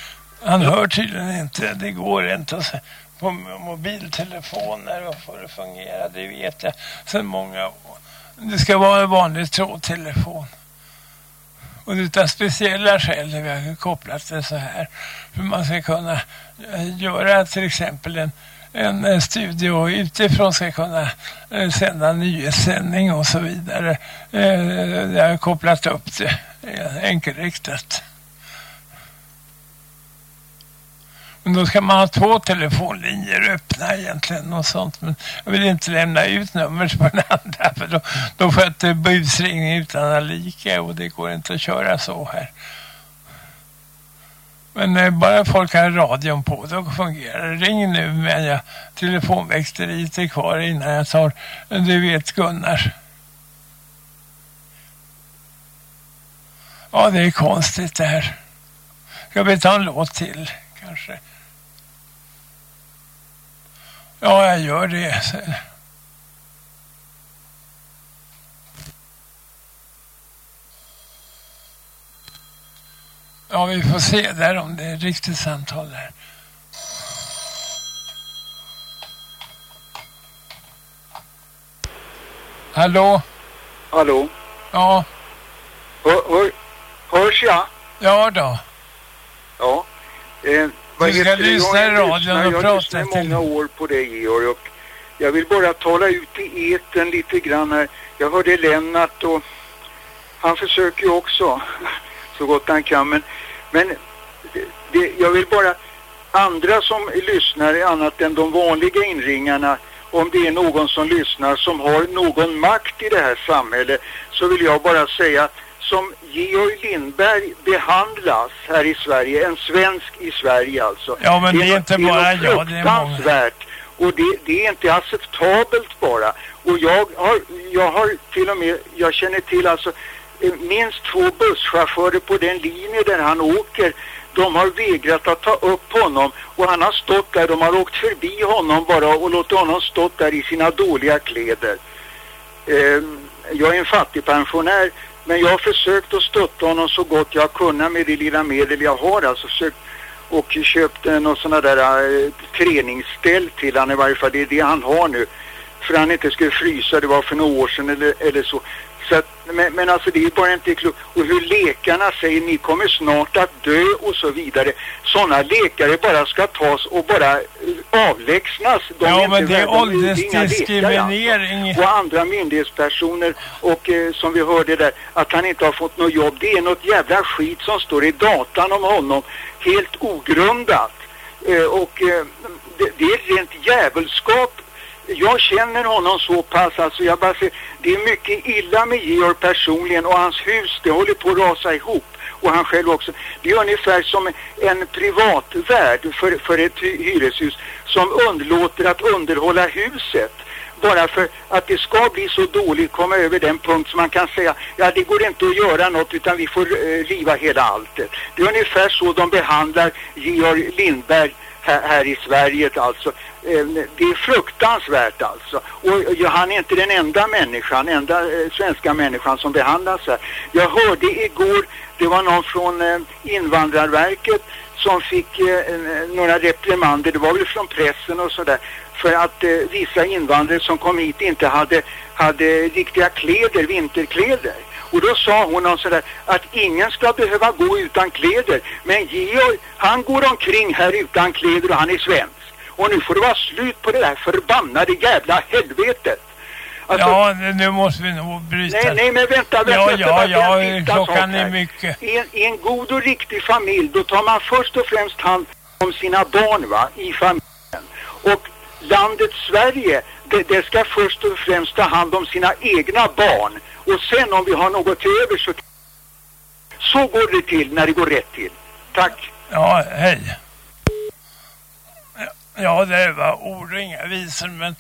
Han hör tydligen inte, det går inte att på mobiltelefoner och få det fungera, det vet jag sedan många år. Det ska vara en vanlig trådtelefon. Och utav speciella skäl har vi har kopplat det så här. För man ska kunna eh, göra till exempel en, en eh, studio utifrån ska kunna eh, sända nyhetssändning och så vidare. Eh, Jag har kopplat upp det enkelriktat. Men då ska man ha två telefonlinjer öppna egentligen och sånt. Men jag vill inte lämna ut numret på den andra för då, då får jag ett busringning utan att lika och det går inte att köra så här. Men eh, bara folk har radion på då fungerar det. Ring nu men jag telefonväxteriet är kvar innan jag tar, du vet Gunnar. Ja, det är konstigt det här. Ska vi ta en låt till kanske? Ja, jag gör det. Ja, vi får se där om det är riktigt samtal där. Hallå? Hallå? Ja, Hör, hör, hörs jag? ja då. Ja. Eh, vad Du ska lyssna Jag i radion och Jag prata har lyssnat i till- många år på dig Georg och jag vill bara tala ut i eten lite grann här. Jag hörde Lennart och han försöker ju också *laughs* så gott han kan men, men det, jag vill bara andra som lyssnar annat än de vanliga inringarna om det är någon som lyssnar som har någon makt i det här samhället så vill jag bara säga som Georg Lindberg behandlas här i Sverige, en svensk i Sverige alltså. Ja, men det är något- inte bara jag, det är många. fruktansvärt. Och det, det är inte acceptabelt bara. Och jag har, jag har till och med, jag känner till alltså eh, minst två busschaufförer på den linje där han åker. De har vägrat att ta upp honom och han har stått där, de har åkt förbi honom bara och låtit honom stått där i sina dåliga kläder. Eh, jag är en fattigpensionär men jag har försökt att stötta honom så gott jag har kunnat med det lilla medel jag har. Alltså försökt och köpt något någon sån där äh, träningsställ till han i varje fall. Det är det han har nu. För han inte skulle frysa, det var för några år sedan eller, eller så så att, men, men alltså det är bara inte klokt. Och hur läkarna säger ni kommer snart att dö och så vidare. Sådana läkare bara ska tas och bara eh, avlägsnas. De Ja, men det är läkare, alltså åldersdiskriminering. och andra myndighetspersoner och eh, som vi hörde där att han inte har fått något jobb. Det är något jävla skit som står i datan om honom. Helt ogrundat. Eh, och eh, det, det är rent djävulskap. Jag känner honom så pass, alltså jag bara säger, det är mycket illa med Georg personligen och hans hus, det håller på att rasa ihop. Och han själv också. Det är ungefär som en privatvärd för, för ett hyreshus som underlåter att underhålla huset bara för att det ska bli så dåligt komma över den punkt som man kan säga ja det går inte att göra något utan vi får eh, riva hela alltet. Det är ungefär så de behandlar Georg Lindberg här, här i Sverige alltså. Eh, det är fruktansvärt alltså. Och han är inte den enda människan, enda eh, svenska människan som behandlas här. Jag hörde igår, det var någon från eh, Invandrarverket som fick några reprimander, det var väl från pressen och sådär, för att eh, vissa invandrare som kom hit inte hade, hade riktiga kläder, vinterkläder. Och då sa hon någon sådär att ingen ska behöva gå utan kläder. Men Georg, han går omkring här utan kläder och han är svensk. Och nu får det vara slut på det där förbannade jävla helvetet. Alltså, Ja, nu måste vi nog bryta. Nej, nej, men vänta, vänta. Ja, ja, ja, klockan är mycket. I en, I en god och riktig familj, då tar man först och främst hand om sina barn, va, i familjen. Och landet Sverige, det, det ska först och främst ta hand om sina egna barn. Och sen om vi har något till över så... Så går det till när det går rätt till. Tack. Ja, hej. Ja, det var ord och inga visor, men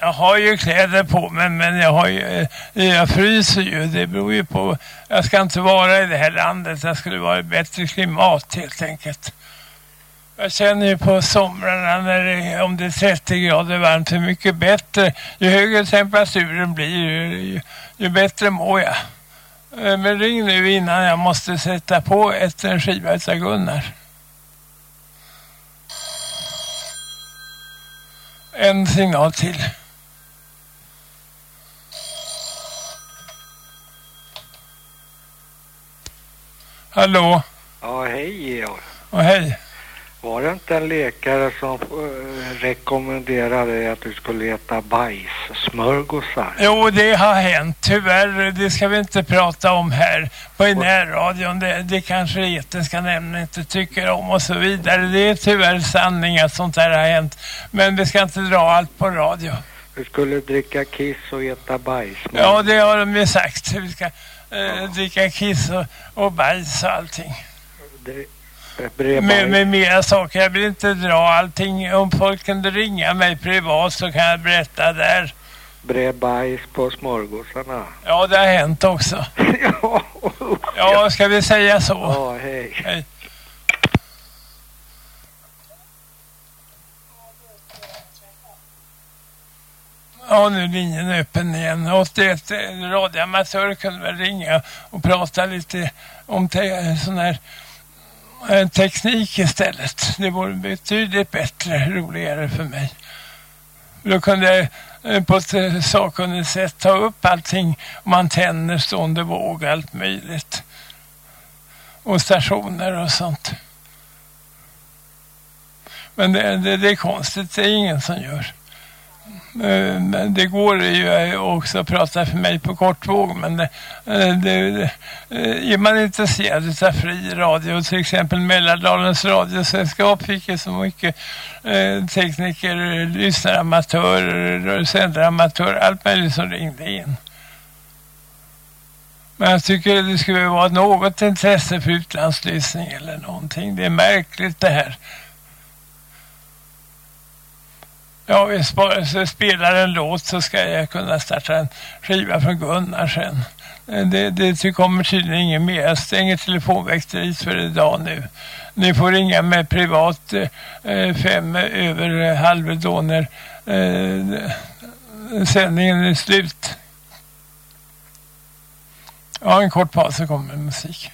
jag har ju kläder på mig, men jag har ju, eh, jag fryser ju. Det beror ju på, jag ska inte vara i det här landet. Jag skulle vara i bättre klimat helt enkelt. Jag känner ju på somrarna när det, om det är 30 grader varmt hur mycket bättre. Ju högre temperaturen blir ju, ju, ju bättre mår jag. Eh, men ring nu innan jag måste sätta på ett en skiva utav Gunnar. En signal till. Hallå? Ja, hej Georg. Och hej. Var det inte en läkare som eh, rekommenderade att du skulle äta bajssmörgåsar? Jo, det har hänt. Tyvärr, det ska vi inte prata om här på närradion. Det, det kanske etiska nämnden inte tycker om och så vidare. Det är tyvärr sanning att sånt där har hänt. Men vi ska inte dra allt på radio. Du skulle dricka kiss och äta bajs. Ja, det har de ju sagt. Vi ska eh, dricka kiss och, och bajs och allting. Det, med, med mera saker. Jag vill inte dra allting. Om folk kunde ringa mig privat så kan jag berätta där. Bre bajs på smörgåsarna. Ja, det har hänt också. *laughs* ja, ja, ska vi säga så? Ja, hej. hej. Ja, nu är linjen öppen igen. 81 radioamatörer kunde väl ringa och prata lite om sån här teknik istället. Det vore betydligt bättre, roligare för mig. Då kunde jag eh, på ett eh, sakkunnigt sätt ta upp allting om antenner, stående våg, allt möjligt. Och stationer och sånt. Men det, det, det är konstigt, det är ingen som gör. Eh, det går ju eh, också att prata för mig på kortvåg men eh, det, det, det, är man intresserad av fri radio till exempel Mälardalens radiosällskap fick ju så mycket eh, tekniker, lyssnaramatörer, sändaramatörer, allt möjligt som ringde in. Men jag tycker det skulle vara något intresse för utlandslyssning eller någonting. Det är märkligt det här. Ja, vi spelar en låt så ska jag kunna starta en skiva från Gunnar sen. Eh, det, det kommer tydligen ingen mer. Jag stänger telefonväxteriet för idag nu. Ni får ringa med privat eh, fem över halv då när eh, sändningen är slut. Ja, en kort paus så kommer musik.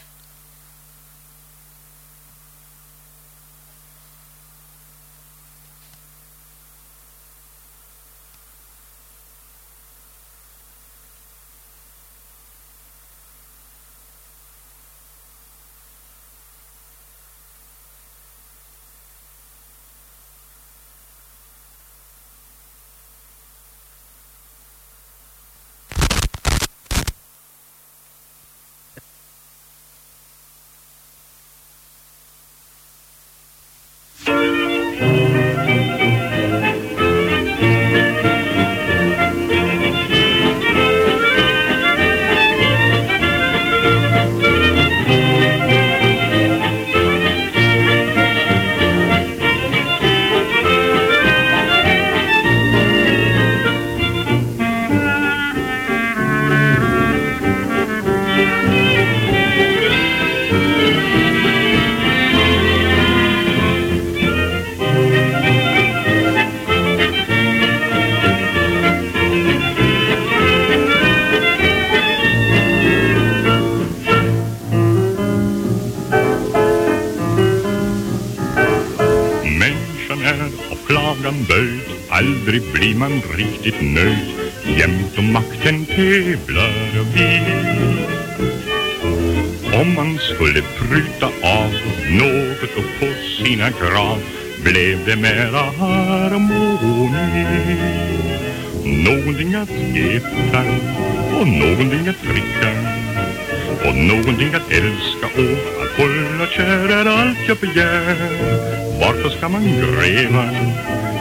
Grevar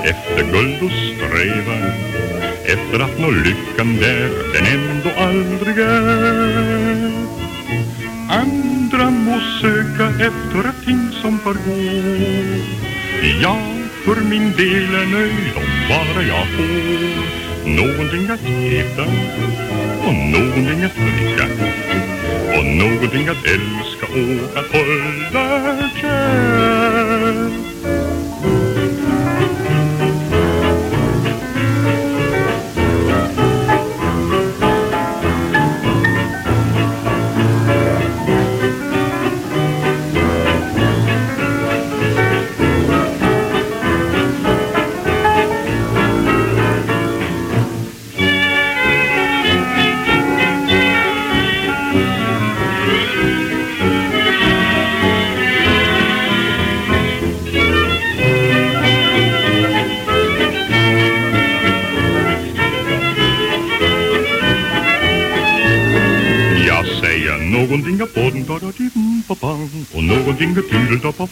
efter guld och strävar efter att nå lyckan där den ändå aldrig är. Andra må söka efter ting som förgår. Jag för min del är nöjd om bara jag får Någonting att äta och någonting att dricka och någonting att älska och att hålla. Och att dinga till da pa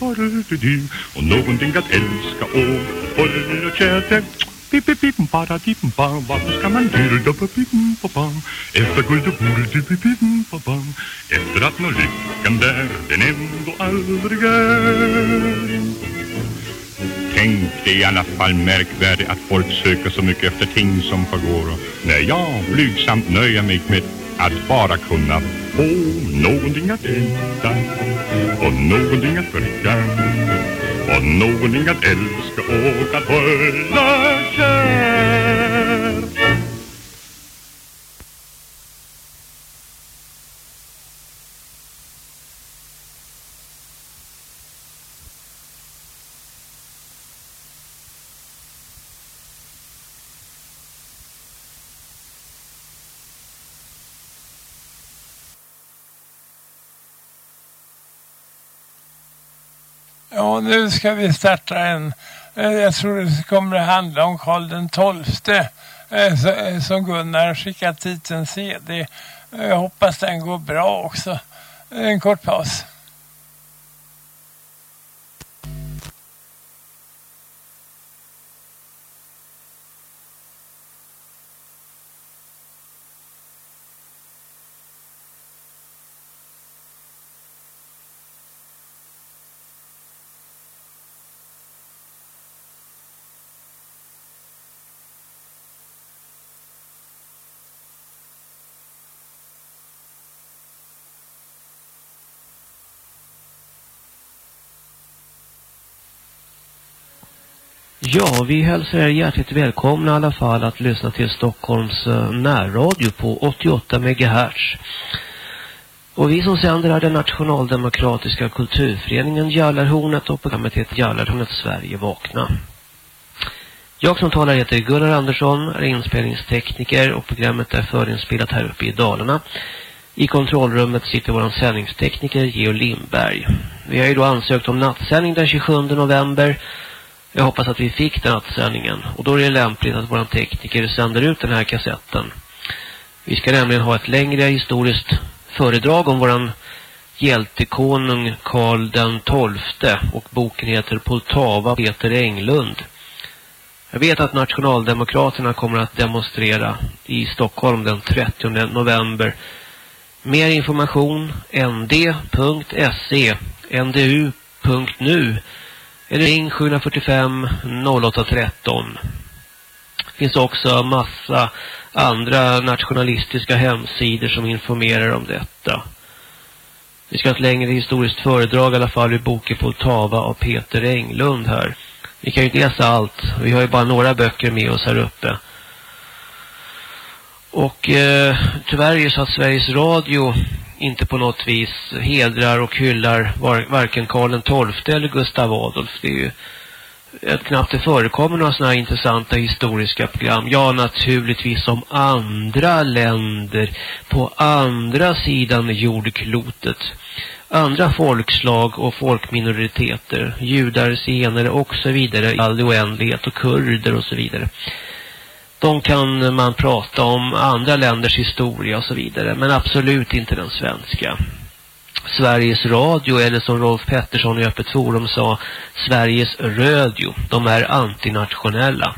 du och någonting att älska och hålla käte Pip, pip, pip. Varför ska man dyrda på pippen, på pam? Efter guld och bord, pip, på pam. Efter att nå lyckan där den ändå aldrig är. Tänk det är i alla fall märkvärdigt att folk söker så mycket efter ting som förgår. När jag blygsamt nöjer mig med att bara kunna få någonting att äta och någonting att dricka och någonting att älska och att hålla kär. Ja, nu ska vi starta en. Eh, jag tror det kommer att handla om Karl den tolfte eh, eh, som Gunnar har skickat hit en CD. Jag hoppas den går bra också. En kort paus. Ja, vi hälsar er hjärtligt välkomna i alla fall att lyssna till Stockholms eh, närradio på 88 MHz. Och vi som sänder är den nationaldemokratiska kulturföreningen Jallarhornet och programmet heter Jallarhornet Sverige vakna. Jag som talar heter Gunnar Andersson, är inspelningstekniker och programmet är förinspelat här uppe i Dalarna. I kontrollrummet sitter vår sändningstekniker Geo Lindberg. Vi har ju då ansökt om nattsändning den 27 november jag hoppas att vi fick den sändningen Och då är det lämpligt att vår tekniker sänder ut den här kassetten. Vi ska nämligen ha ett längre historiskt föredrag om våran hjältekonung Karl den tolfte och boken heter Poltava Peter Englund. Jag vet att nationaldemokraterna kommer att demonstrera i Stockholm den 30 november. Mer information nd.se ndu.nu ring 745 0813. Det finns också massa andra nationalistiska hemsidor som informerar om detta. Vi ska ha ett längre historiskt föredrag i alla fall i boken Poltava av Peter Englund här. Vi kan ju inte läsa allt. Vi har ju bara några böcker med oss här uppe. Och eh, tyvärr är det så att Sveriges Radio inte på något vis hedrar och hyllar var, varken Karl XII eller Gustav Adolf. Det är ju att knappt det förekommer några sådana här intressanta historiska program. Ja, naturligtvis om andra länder på andra sidan jordklotet. Andra folkslag och folkminoriteter, judar, zigenare och så vidare all oändlighet och kurder och så vidare. De kan man prata om andra länders historia och så vidare, men absolut inte den svenska. Sveriges Radio, eller som Rolf Pettersson i Öppet Forum sa, Sveriges Radio. De är antinationella.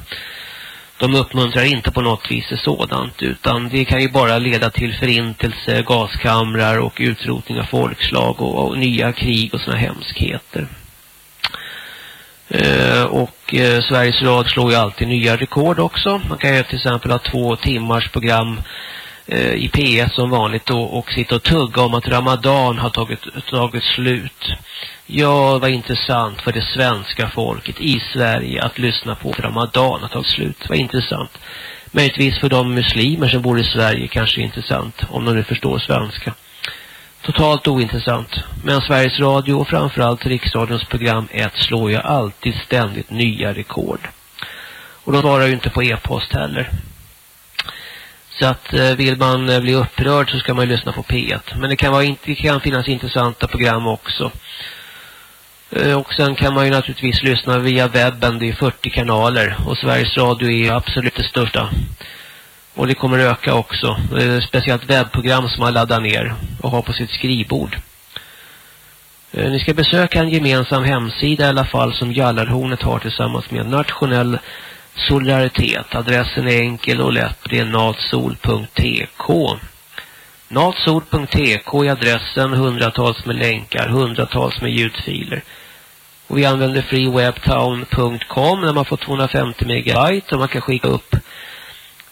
De uppmuntrar inte på något vis till sådant, utan det kan ju bara leda till förintelse, gaskamrar och utrotning av folkslag och, och nya krig och såna hemskheter. Eh, och eh, Sveriges Radio slår ju alltid nya rekord också. Man kan ju till exempel ha två timmars program eh, i P1 som vanligt då, och sitta och tugga om att Ramadan har tagit, tagit slut. Ja, vad intressant för det svenska folket i Sverige att lyssna på att Ramadan har tagit slut. Vad intressant. Möjligtvis för de muslimer som bor i Sverige kanske intressant om de nu förstår svenska. Totalt ointressant. Men Sveriges Radio och framförallt Riksradions program 1 slår ju alltid ständigt nya rekord. Och de svarar ju inte på e-post heller. Så att eh, vill man eh, bli upprörd så ska man ju lyssna på P1. Men det kan, vara, det kan finnas intressanta program också. Eh, och sen kan man ju naturligtvis lyssna via webben. Det är 40 kanaler. Och Sveriges Radio är absolut det största. Och det kommer öka också. Det är ett speciellt webbprogram som man laddar ner och har på sitt skrivbord. Eh, ni ska besöka en gemensam hemsida i alla fall som Jallarhornet har tillsammans med Nationell Solidaritet. Adressen är enkel och lätt. Det är natsol.tk. Natsol.tk är adressen, hundratals med länkar, hundratals med ljudfiler. Och vi använder freewebtown.com där man får 250 megabyte och man kan skicka upp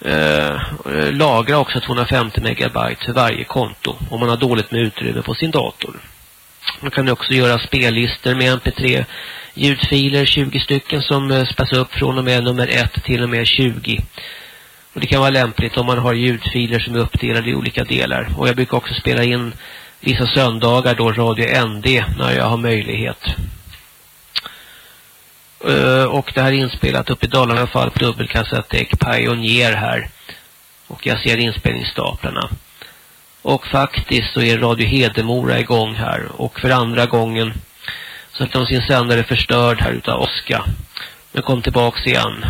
Eh, eh, lagra också 250 megabyte för varje konto om man har dåligt med utrymme på sin dator. Man kan också göra spellistor med mp3 ljudfiler, 20 stycken som eh, späs upp från och med nummer 1 till och med 20. Och det kan vara lämpligt om man har ljudfiler som är uppdelade i olika delar. Och jag brukar också spela in vissa söndagar då Radio ND när jag har möjlighet. Eh, och det här är inspelat upp i Dalarna i alla fall på dubbelkassettdäck Pioneer här. Och jag ser inspelningsstaplarna. Och faktiskt så är Radio Hedemora igång här. Och för andra gången så att de sin sändare förstörd här utav Oska. Men kom tillbaks igen.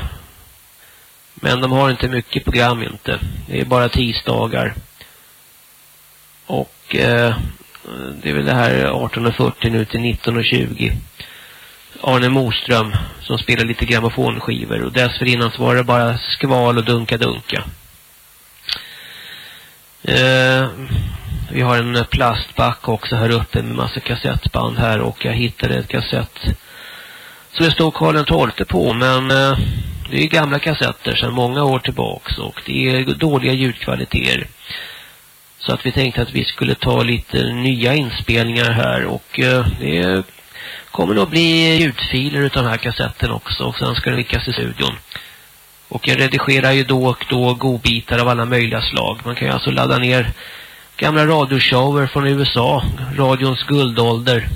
Men de har inte mycket program inte. Det är bara tisdagar. Och eh, det är väl det här 18.40 nu till 19.20. Arne Moström som spelar lite grammofonskivor. Och dessförinnan så var det bara skval och dunka-dunka. Eh, vi har en plastback också här uppe med massa kassettband här och jag hittade ett kassett som det står Karl XII på men eh, det är gamla kassetter sedan många år tillbaks och det är dåliga ljudkvaliteter. Så att vi tänkte att vi skulle ta lite nya inspelningar här och eh, det kommer det att bli ljudfiler utav den här kassetten också och sen ska det vickas i studion. Och jag redigerar ju då och då godbitar av alla möjliga slag. Man kan ju alltså ladda ner gamla radioshower från USA, radions guldålder.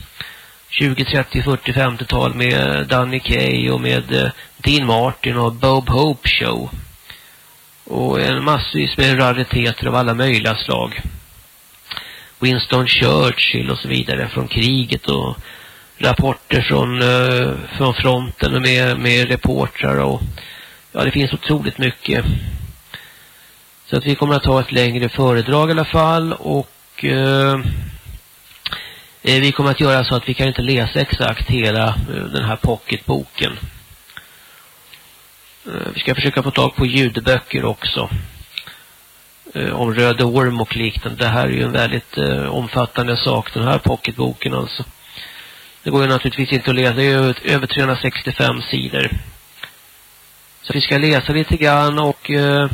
20, 30, 40, 50-tal med Danny Kaye och med eh, Dean Martin och Bob Hope Show. Och en massvis med rariteter av alla möjliga slag. Winston Churchill och så vidare från kriget och rapporter från, eh, från fronten och med, med reportrar och ja det finns otroligt mycket. Så att vi kommer att ha ett längre föredrag i alla fall och eh, eh, vi kommer att göra så att vi kan inte läsa exakt hela eh, den här pocketboken. Vi ska försöka få tag på ljudböcker också. Om Röde orm och liknande. Det här är ju en väldigt omfattande sak. Den här pocketboken alltså. Det går ju naturligtvis inte att läsa. Det är över 365 sidor. Så vi ska läsa lite grann och eh,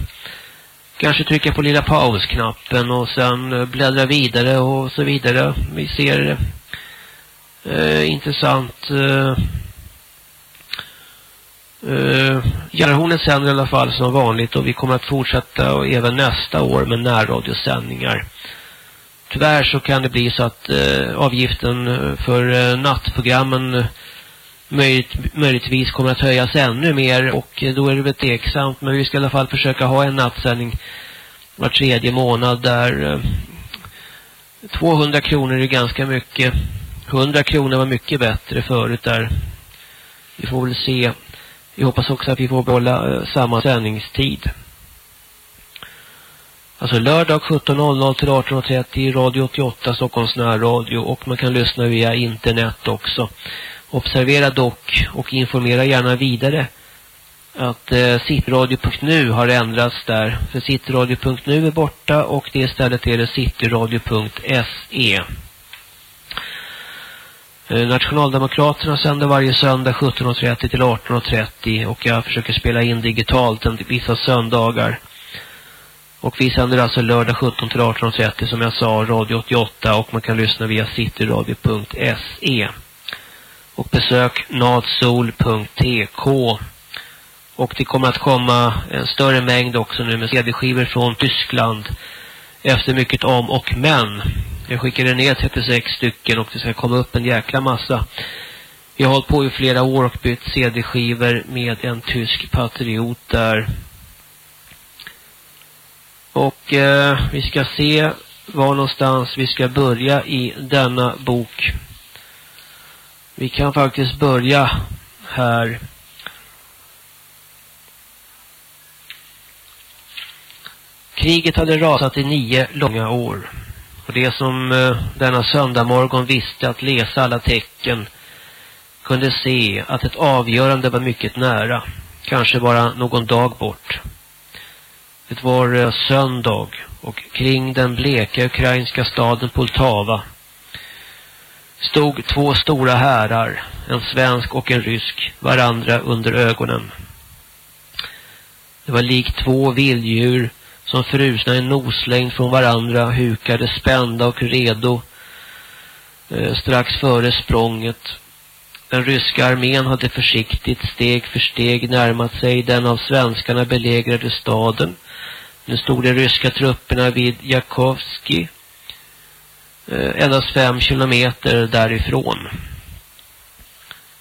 kanske trycka på lilla pausknappen och sen eh, bläddra vidare och så vidare. Vi ser eh, intressant eh, eh, Järhornet sänder i alla fall som vanligt och vi kommer att fortsätta och även nästa år med närradiosändningar. Tyvärr så kan det bli så att eh, avgiften eh, för eh, nattprogrammen eh, möjligt, möjligtvis kommer att höjas ännu mer och eh, då är det väl tveksamt. Men vi ska i alla fall försöka ha en nattsändning var tredje månad där eh, 200 kronor är ganska mycket. 100 kronor var mycket bättre förut där. Vi får väl se. Vi hoppas också att vi får behålla eh, samma sändningstid. Alltså lördag 17.00 till 18.30 Radio 88 Stockholms närradio och man kan lyssna via internet också. Observera dock och informera gärna vidare att eh, cityradio.nu har ändrats där. För cityradio.nu är borta och det istället är det cityradio.se. Eh, Nationaldemokraterna sänder varje söndag 17.30 till 18.30 och jag försöker spela in digitalt vissa söndagar. Och vi sänder alltså lördag 17 till 18.30 som jag sa, Radio 88 och man kan lyssna via cityradio.se. Och besök natsol.tk. Och det kommer att komma en större mängd också nu med CD-skivor från Tyskland. Efter mycket om och men. Jag skickade ner 36 stycken och det ska komma upp en jäkla massa. Vi har hållit på i flera år och bytt CD-skivor med en tysk patriot där. Och eh, vi ska se var någonstans vi ska börja i denna bok. Vi kan faktiskt börja här. Kriget hade rasat i nio långa år. Och det som eh, denna söndagmorgon visste att läsa alla tecken kunde se att ett avgörande var mycket nära. Kanske bara någon dag bort. Det var eh, söndag och kring den bleka ukrainska staden Poltava stod två stora härar, en svensk och en rysk, varandra under ögonen. Det var likt två vilddjur som frusna i noslängd från varandra hukade spända och redo eh, strax före språnget. Den ryska armén hade försiktigt steg för steg närmat sig den av svenskarna belägrade staden. Nu stod de ryska trupperna vid Jakovski eh, endast fem kilometer därifrån.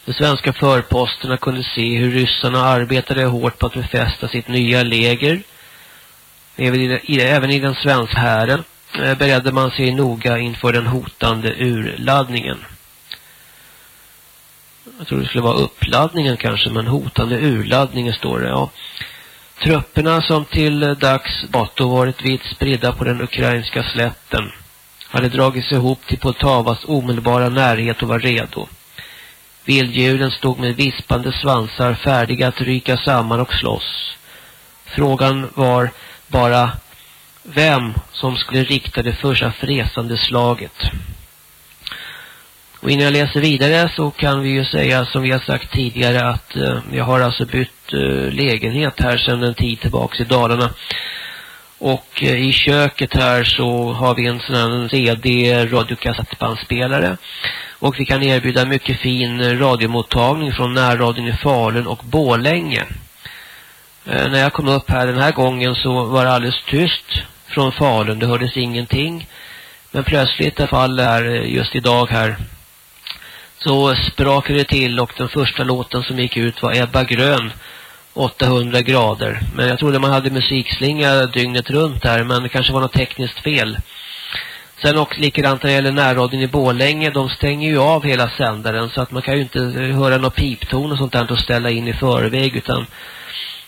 De svenska förposterna kunde se hur ryssarna arbetade hårt på att befästa sitt nya läger. Även i, även i den svenska hären eh, beredde man sig noga inför den hotande urladdningen. Jag tror det skulle vara uppladdningen kanske, men hotande urladdningen står det. Ja. Trupperna som till dags dato varit vitt spridda på den ukrainska slätten hade dragits ihop till Poltavas omedelbara närhet och var redo. Vilddjuren stod med vispande svansar färdiga att ryka samman och slåss. Frågan var bara vem som skulle rikta det första fräsande slaget. Och innan jag läser vidare så kan vi ju säga som vi har sagt tidigare att eh, jag har alltså bytt eh, lägenhet här sedan en tid tillbaka i Dalarna. Och eh, i köket här så har vi en sån här CD radiokassettbandspelare. Och vi kan erbjuda mycket fin eh, radiomottagning från närradion i Falun och Bålänge. Eh, när jag kom upp här den här gången så var det alldeles tyst från Falun. Det hördes ingenting. Men plötsligt i alla fall här, eh, just idag här så sprakade det till och den första låten som gick ut var Ebba Grön 800 grader. Men jag trodde man hade musikslinga dygnet runt där men det kanske var något tekniskt fel. Sen också likadant när det gäller närradion i Bålänge, de stänger ju av hela sändaren så att man kan ju inte höra någon pipton och sånt där och ställa in i förväg utan,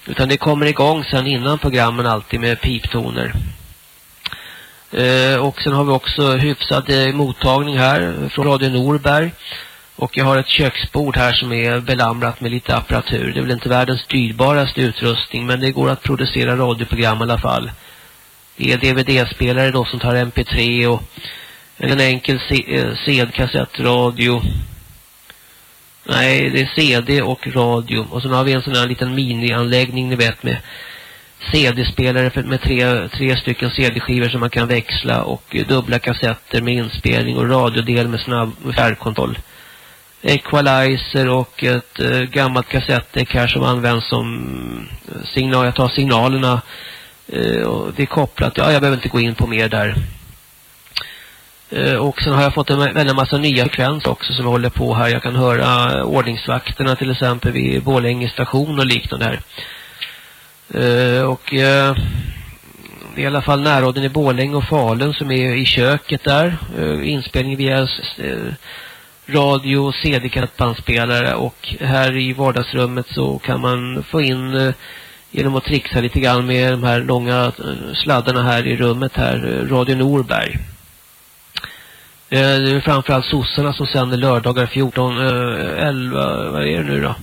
utan det kommer igång sen innan programmen alltid med piptoner. Eh, och sen har vi också hyfsad eh, mottagning här från Radio Norberg. Och jag har ett köksbord här som är belamrat med lite apparatur. Det är väl inte världens dyrbaraste utrustning men det går att producera radioprogram i alla fall. Det är DVD-spelare då som tar MP3 och en enkel CD-kassettradio. Eh, Nej, det är CD och radio. Och sen har vi en sån här liten minianläggning ni vet med CD-spelare med tre, tre stycken CD-skivor som man kan växla och dubbla kassetter med inspelning och radiodel med snabb fjärrkontroll equalizer och ett eh, gammalt kassettdäck här som används som eh, signal. Jag tar signalerna eh, och det är kopplat. Ja, jag behöver inte gå in på mer där. Eh, och sen har jag fått en väldigt massa nya frekvenser också som jag håller på här. Jag kan höra ordningsvakterna till exempel vid Borlänge station och liknande här. Eh, och eh, det är i alla fall närråden i Borlänge och Falun som är i köket där. Eh, inspelning via eh, radio, CD-kattbandspelare och här i vardagsrummet så kan man få in eh, genom att trixa lite grann med de här långa eh, sladdarna här i rummet här, eh, Radio Norberg. Det är framförallt sossarna som sänder lördagar 14, 11, vad är det nu då?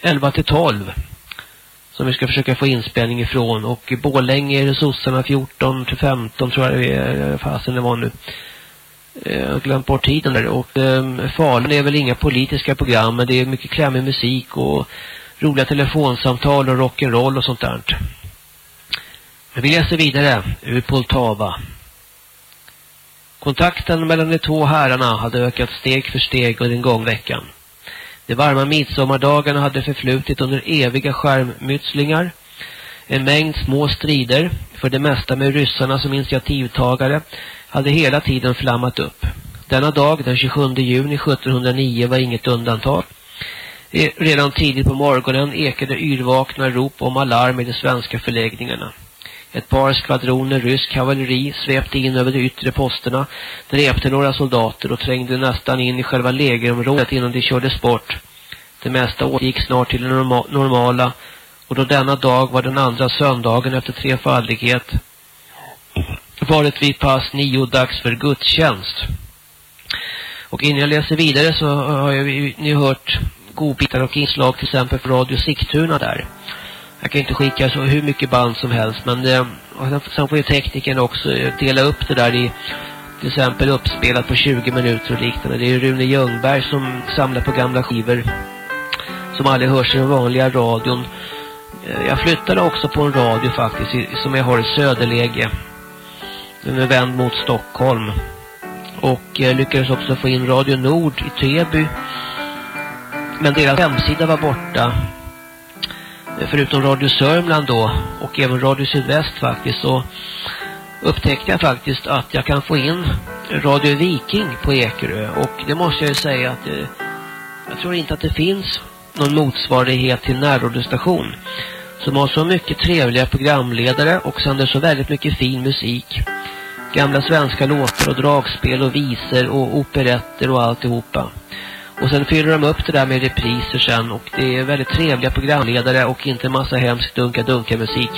11 till 12 som vi ska försöka få inspelning ifrån och i Bålänge är det sossarna 14 till 15 tror jag det är, fasen det var nu. Eh, Jag har glömt bort tiden där. Och eh, Falun är väl inga politiska program men det är mycket klämmig musik och roliga telefonsamtal och rock'n'roll och sånt där. Men vi läser vidare ur Poltava. Kontakten mellan de två herrarna hade ökat steg för steg under den gång veckan. De varma midsommardagarna hade förflutit under eviga skärmmytslingar. En mängd små strider, för det mesta med ryssarna som initiativtagare, hade hela tiden flammat upp. Denna dag, den 27 juni 1709, var inget undantag. Redan tidigt på morgonen ekade yrvakna rop om alarm i de svenska förläggningarna. Ett par skvadroner rysk kavalleri svepte in över de yttre posterna, drepte några soldater och trängde nästan in i själva lägerområdet innan de kördes bort. Det mesta återgick snart till det norma normala och då denna dag var den andra söndagen efter trefaldighet varit vid pass nio dags för gudstjänst. Och innan jag läser vidare så har jag, ni hört godbitar och inslag till exempel för Radio Sigtuna där. Jag kan inte skicka så hur mycket band som helst men eh, sen får ju tekniken också eh, dela upp det där i till exempel uppspelat på 20 minuter och liknande. Det är Rune Ljungberg som samlar på gamla skivor som aldrig hörs i den vanliga radion. Eh, jag flyttade också på en radio faktiskt som jag har i söderläge. Den är vänd mot Stockholm. Och eh, lyckades också få in Radio Nord i Täby. Men deras hemsida var borta. Eh, förutom Radio Sörmland då och även Radio Sydväst faktiskt så upptäckte jag faktiskt att jag kan få in Radio Viking på Ekerö och det måste jag ju säga att eh, jag tror inte att det finns någon motsvarighet till närradiostation som har så mycket trevliga programledare och sänder så väldigt mycket fin musik. Gamla svenska låtar och dragspel och visor och operetter och alltihopa. Och sen fyller de upp det där med repriser sen och det är väldigt trevliga programledare och inte massa hemskt dunka-dunka musik.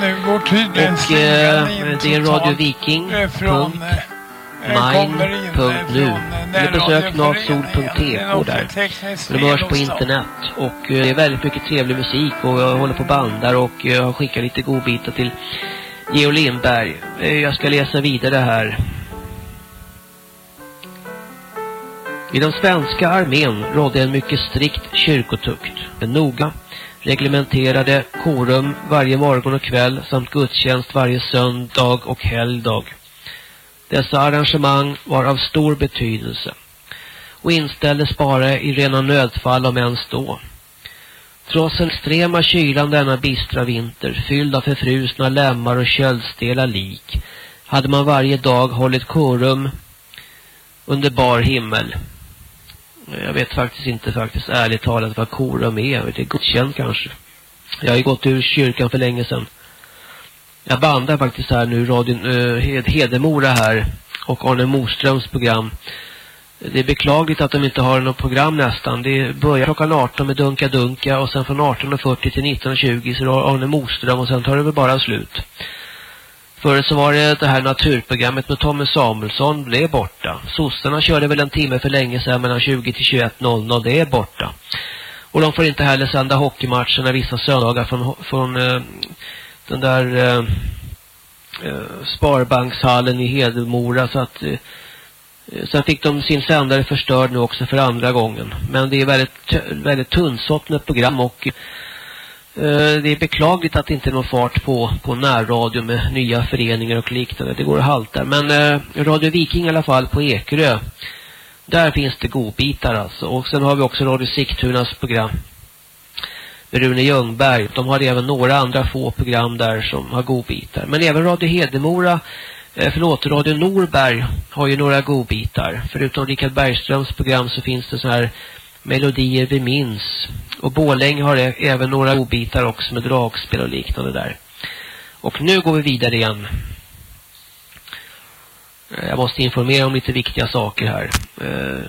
Nu går tydligen och eh, det är Radio Viking. Från, mine.nu eller besök natsol.tk där. De hörs på internet och eh, det är väldigt mycket trevlig musik och jag håller på bandar och jag eh, har skickat lite godbitar till Geo Lindberg. Eh, jag ska läsa vidare här. I den svenska armén rådde en mycket strikt kyrkotukt. En noga reglementerade korum varje morgon och kväll samt gudstjänst varje söndag och helgdag. Dessa arrangemang var av stor betydelse och inställdes bara i rena nödfall om ens då. Trots den extrema kylan denna bistra vinter, fylld av förfrusna lämmar och köldstela lik, hade man varje dag hållit korum under bar himmel. Jag vet faktiskt inte faktiskt ärligt talat vad korum är. Det är godkänt kanske. Jag har ju gått ur kyrkan för länge sedan. Jag bandar faktiskt här nu Radio uh, Hedemora här och Arne Moströms program. Det är beklagligt att de inte har något program nästan. Det börjar klockan 18 med Dunka Dunka och sen från 18.40 till 19.20 så har Arne Moström och sen tar det väl bara slut. Förut så var det det här naturprogrammet med Tommy Samuelsson blev borta. Sossarna körde väl en timme för länge sedan mellan 20 till 21.00. Det är borta. Och de får inte heller sända hockeymatcherna vissa söndagar från, från uh, den där uh, uh, Sparbankshallen i Hedemora så att Eh, sen fick de sin sändare förstörd nu också för andra gången. Men det är väldigt, väldigt tunnsått program och eh, det är beklagligt att det inte är någon fart på, på närradio med nya föreningar och liknande. Det går att halta. Men eh, Radio Viking i alla fall på Ekerö. Där finns det godbitar alltså. Och sen har vi också Radio Sigtunas program. Med Rune Ljungberg. De har även några andra få program där som har godbitar. Men även Radio Hedemora, eh, förlåt, Radio Norberg har ju några godbitar. Förutom Richard Bergströms program så finns det så här melodier vi minns. Och Båläng har även några godbitar också med dragspel och liknande där. Och nu går vi vidare igen. Eh, jag måste informera om lite viktiga saker här. Eh,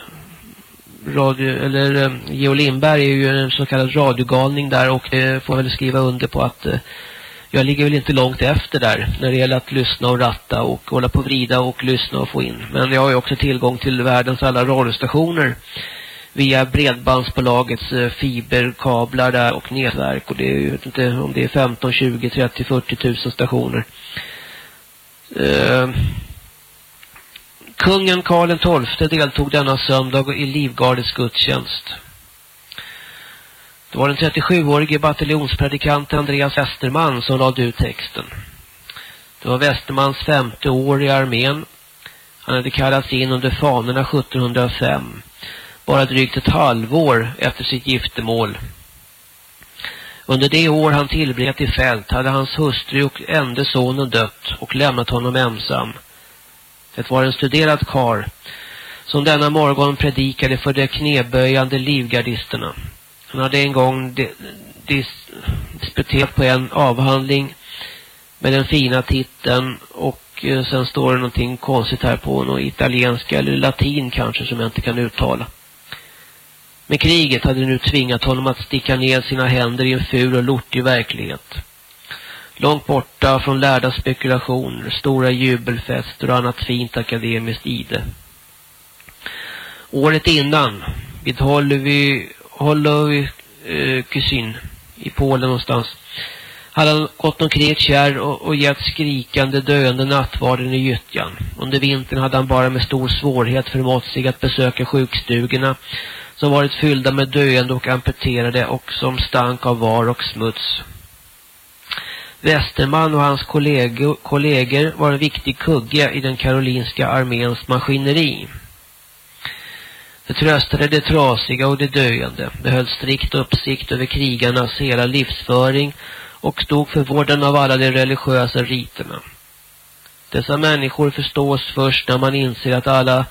radio, eller eh, Geo Lindberg är ju en så kallad radiogalning där och det får väl skriva under på att eh, jag ligger väl inte långt efter där när det gäller att lyssna och ratta och hålla på och vrida och lyssna och få in. Men jag har ju också tillgång till världens alla radiostationer via bredbandsbolagets eh, fiberkablar där och nätverk och det är ju inte om det är 15, 20, 30, 40 tusen stationer. Eh, kungen Karl XII deltog denna söndag i Livgardets gudstjänst. Det var den 37-årige bataljonspredikant Andreas Westerman som lade ut texten. Det var Westermans femte år i armén. Han hade kallats in under fanerna 1705 bara drygt ett halvår efter sitt giftermål. Under det år han tillbringat i fält hade hans hustru och enda sonen dött och lämnat honom ensam. Det var en studerad kar som denna morgon predikade för de kneböjande livgardisterna. Han hade en gång disputerat på en avhandling med den fina titeln och eh, sen står det någonting konstigt här på någon italienska eller latin kanske som jag inte kan uttala. Men kriget hade nu tvingat honom att sticka ner sina händer i en ful och lortig verklighet. Långt borta från lärda spekulationer, stora jubelfester och annat fint akademiskt ide. Året innan, vid Hollywood Hollowy eh, kusin i Polen någonstans, hade han gått omkring ett kärr och, och gett skrikande döende nattvarden i gyttjan. Under vintern hade han bara med stor svårighet förmått sig att besöka sjukstugorna som varit fyllda med döende och amputerade och som stank av var och smuts. Westerman och hans kollegor, kollegor var en viktig kugge i den karolinska arméns maskineri. Det tröstade det trasiga och det döende. Det höll strikt uppsikt över krigarnas hela livsföring och stod för vården av alla de religiösa riterna. Dessa människor förstås först när man inser att alla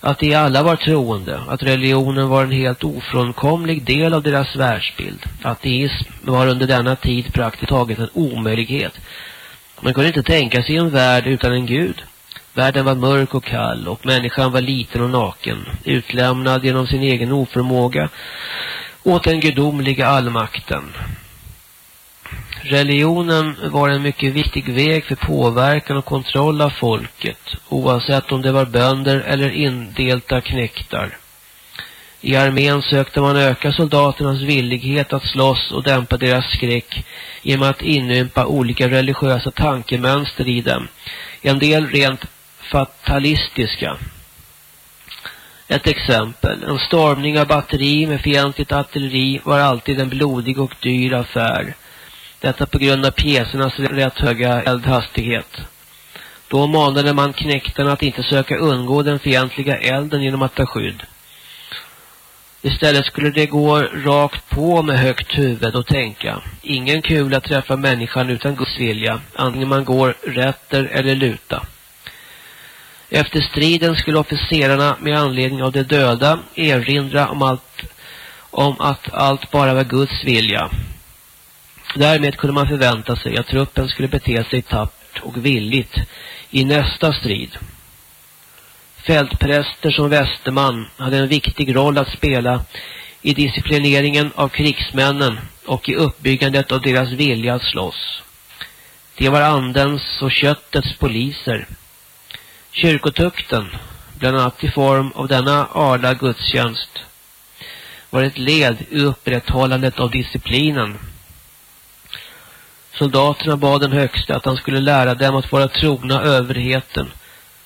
att de alla var troende, att religionen var en helt ofrånkomlig del av deras världsbild. Ateism var under denna tid praktiskt taget en omöjlighet. Man kunde inte tänka sig en värld utan en gud. Världen var mörk och kall och människan var liten och naken, utlämnad genom sin egen oförmåga åt den gudomliga allmakten. Religionen var en mycket viktig väg för påverkan och kontroll av folket, oavsett om det var bönder eller indelta knäktar. I armén sökte man öka soldaternas villighet att slåss och dämpa deras skräck genom att inympa olika religiösa tankemönster i dem. En del rent fatalistiska. Ett exempel. En stormning av batteri med fientligt artilleri var alltid en blodig och dyr affär. Detta på grund av pjäsernas rätt höga eldhastighet. Då manade man knäktarna att inte söka undgå den fientliga elden genom att ta skydd. Istället skulle det gå rakt på med högt huvud och tänka. Ingen kula träffar människan utan Guds vilja, antingen man går rätter eller luta. Efter striden skulle officerarna med anledning av de döda erinra om, allt, om att allt bara var Guds vilja. Därmed kunde man förvänta sig att truppen skulle bete sig tappert och villigt i nästa strid. Fältpräster som Västerman hade en viktig roll att spela i disciplineringen av krigsmännen och i uppbyggandet av deras vilja att slåss. De var andens och köttets poliser. Kyrkotukten, bland annat i form av denna arla gudstjänst, var ett led i upprätthållandet av disciplinen Soldaterna bad den högste att han skulle lära dem att vara trogna överheten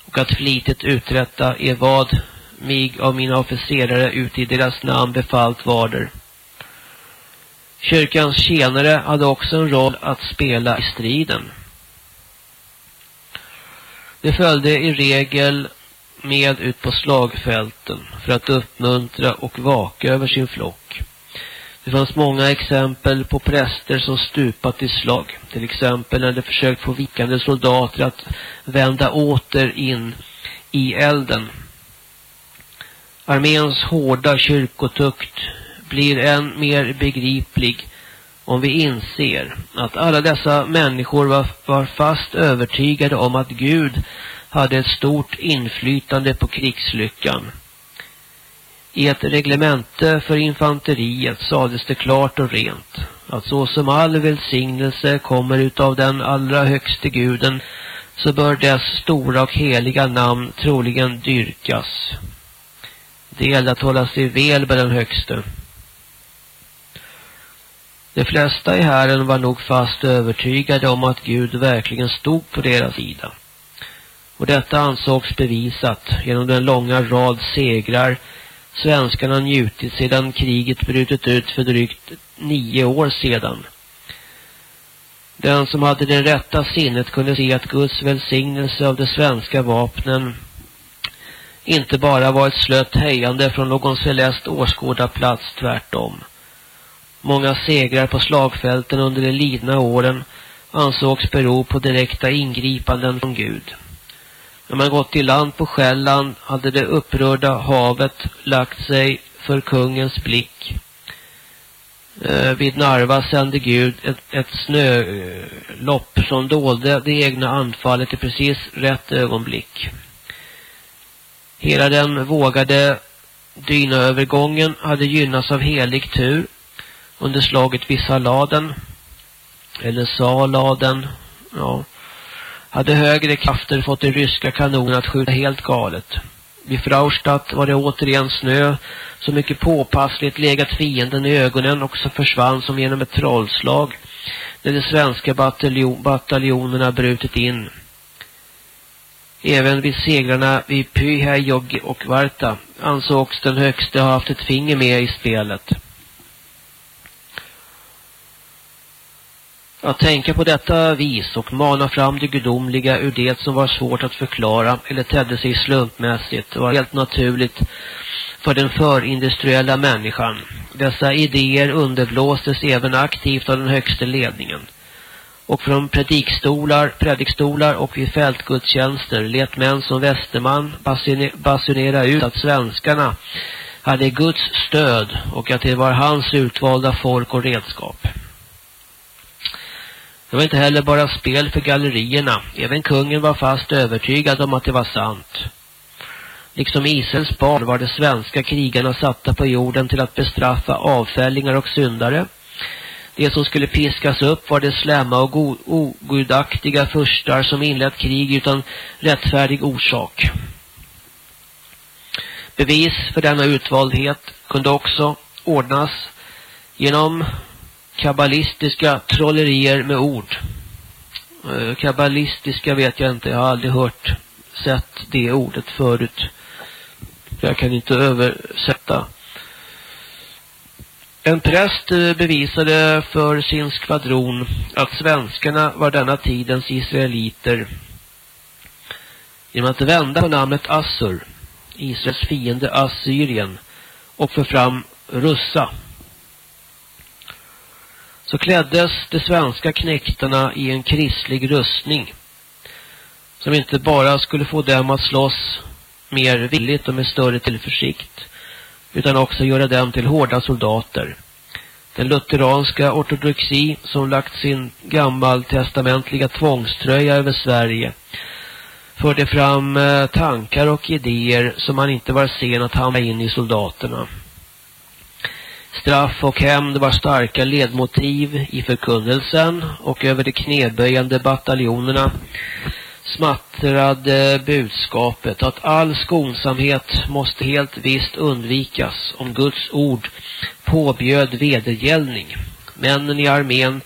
och att flitigt uträtta är vad mig av mina officerare ut i deras namn befallt varder. Kyrkans tjänare hade också en roll att spela i striden. De följde i regel med ut på slagfälten för att uppmuntra och vaka över sin flock. Det fanns många exempel på präster som stupat i slag. Till exempel när de försökt få vikande soldater att vända åter in i elden. Arméns hårda kyrkotukt blir än mer begriplig om vi inser att alla dessa människor var, var fast övertygade om att Gud hade ett stort inflytande på krigslyckan. I ett reglemente för infanteriet sades det klart och rent att så som all välsignelse kommer utav den allra högste guden så bör dess stora och heliga namn troligen dyrkas. Det gällde att hålla sig väl med den högste. De flesta i herren var nog fast övertygade om att Gud verkligen stod på deras sida. Och detta ansågs bevisat genom den långa rad segrar svenskarna njutit sedan kriget brutit ut för drygt nio år sedan. Den som hade det rätta sinnet kunde se att Guds välsignelse av de svenska vapnen inte bara var ett slött hejande från någon celest åskådarplats tvärtom. Många segrar på slagfälten under de lidna åren ansågs bero på direkta ingripanden från Gud. När man gått i land på Själland hade det upprörda havet lagt sig för kungens blick. Eh, vid Narva sände Gud ett, ett snölopp som dolde det egna anfallet i precis rätt ögonblick. Hela den vågade dynaövergången hade gynnats av helig tur under slaget vid Saladen. eller Saladen, ja, hade högre krafter fått de ryska kanonerna att skjuta helt galet. Vid Fraustadt var det återigen snö, så mycket påpassligt legat fienden i ögonen och så försvann som genom ett trollslag när de svenska bataljon bataljonerna brutit in. Även vid segrarna vid Pyhäjog och Varta ansågs den högste ha haft ett finger med i spelet. Att tänka på detta vis och mana fram det gudomliga ur det som var svårt att förklara eller tedde sig slumpmässigt var helt naturligt för den förindustriella människan. Dessa idéer underblåstes även aktivt av den högsta ledningen. Och från predikstolar, predikstolar och vid fältgudstjänster let män som Västerman basunera ut att svenskarna hade Guds stöd och att det var hans utvalda folk och redskap. Det var inte heller bara spel för gallerierna. Även kungen var fast övertygad om att det var sant. Liksom Israels barn var de svenska krigarna satta på jorden till att bestraffa avfällingar och syndare. Det som skulle piskas upp var de slämma och ogudaktiga förstar som inlett krig utan rättfärdig orsak. Bevis för denna utvaldhet kunde också ordnas genom kabbalistiska trollerier med ord. Eh, kabbalistiska vet jag inte, jag har aldrig hört, sett det ordet förut. Jag kan inte översätta. En präst eh, bevisade för sin skvadron att svenskarna var denna tidens israeliter genom att vända på namnet Assur, Israels fiende Assyrien, och för fram Russa så kläddes de svenska knektarna i en kristlig rustning som inte bara skulle få dem att slåss mer villigt och med större tillförsikt utan också göra dem till hårda soldater. Den lutheranska ortodoxi som lagt sin gammaltestamentliga tvångströja över Sverige förde fram eh, tankar och idéer som man inte var sen att hamna in i soldaterna. Straff och hämnd var starka ledmotiv i förkunnelsen och över de knäböjande bataljonerna smattrade budskapet att all skonsamhet måste helt visst undvikas om Guds ord påbjöd vedergällning. Männen i armén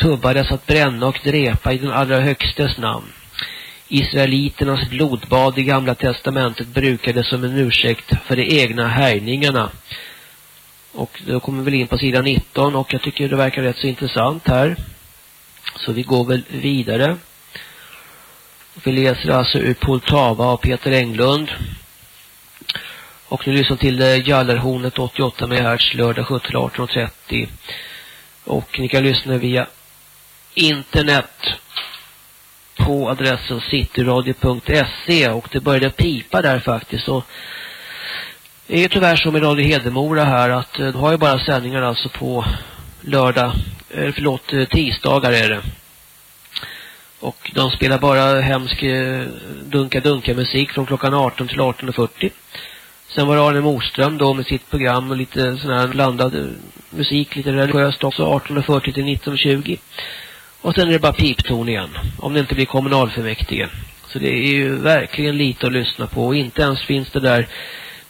tubbades att bränna och dräpa i den allra högstes namn. Israeliternas blodbad i gamla testamentet brukades som en ursäkt för de egna härjningarna och då kommer vi in på sidan 19 och jag tycker det verkar rätt så intressant här. Så vi går väl vidare. Vi läser alltså ur Poltava av Peter Englund. Och nu lyssnar till eh, Jallarhornet 88 MHz lördag 17.18.30. Och ni kan lyssna via internet på adressen cityradio.se och det började pipa där faktiskt och det är tyvärr så med Radio Hedemora här att eh, de har ju bara sändningar alltså på lördag, eh, förlåt, eh, tisdagar är det. Och de spelar bara hemsk dunka-dunka musik från klockan 18 till 18.40. Sen var det Arne Moström då med sitt program och lite sån här blandad musik, lite religiöst också, 18.40 till 19.20. Och sen är det bara pipton igen, om det inte blir kommunalfullmäktige. Så det är ju verkligen lite att lyssna på. Och inte ens finns det där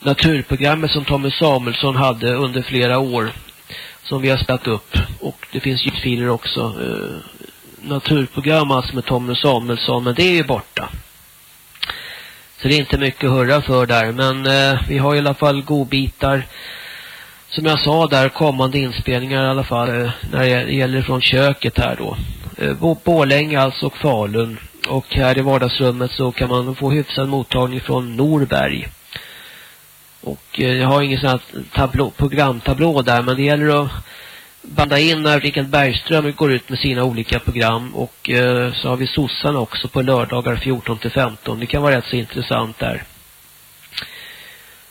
naturprogrammet som Tommy Samuelsson hade under flera år som vi har spelat upp. Och det finns ljudfiler också. Eh, naturprogram alltså med Tommy Samuelsson men det är ju borta. Så det är inte mycket att höra för där. Men eh, vi har i alla fall godbitar som jag sa där kommande inspelningar i alla fall eh, när det gäller från köket här då. Eh, Bålänge alltså och Falun. Och här i vardagsrummet så kan man få hyfsad mottagning från Norberg och eh, jag har ingen sån här tablå, programtablå där men det gäller att banda in när Rickard Bergström går ut med sina olika program och eh, så har vi sossarna också på lördagar 14 till 15. Det kan vara rätt så intressant där.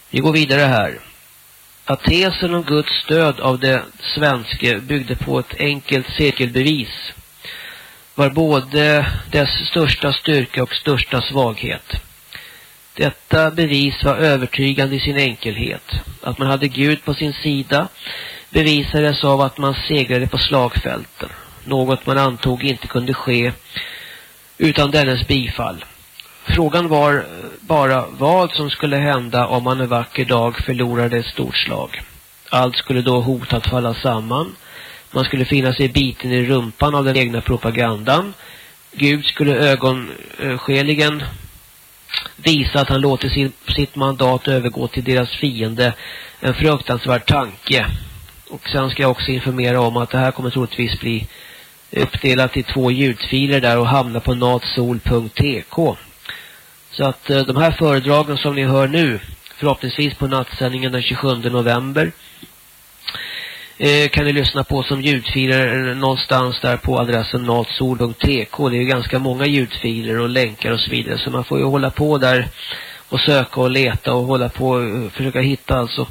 Vi går vidare här. Att tesen om Guds stöd av det svenska byggde på ett enkelt cirkelbevis var både dess största styrka och största svaghet. Detta bevis var övertygande i sin enkelhet. Att man hade Gud på sin sida bevisades av att man segrade på slagfälten. något man antog inte kunde ske utan dennes bifall. Frågan var eh, bara vad som skulle hända om man en vacker dag förlorade ett stort slag. Allt skulle då hota att falla samman. Man skulle finna sig biten i rumpan av den egna propagandan. Gud skulle ögonskeligen visa att han låter sin, sitt mandat övergå till deras fiende. En fruktansvärd tanke. Och sen ska jag också informera om att det här kommer troligtvis bli uppdelat i två ljudfiler där och hamna på natsol.tk. Så att eh, de här föredragen som ni hör nu, förhoppningsvis på nattsändningen den 27 november, eh, kan ni lyssna på som ljudfiler någonstans där på adressen natsol.tk. Det är ju ganska många ljudfiler och länkar och så vidare så man får ju hålla på där och söka och leta och hålla på och försöka hitta alltså.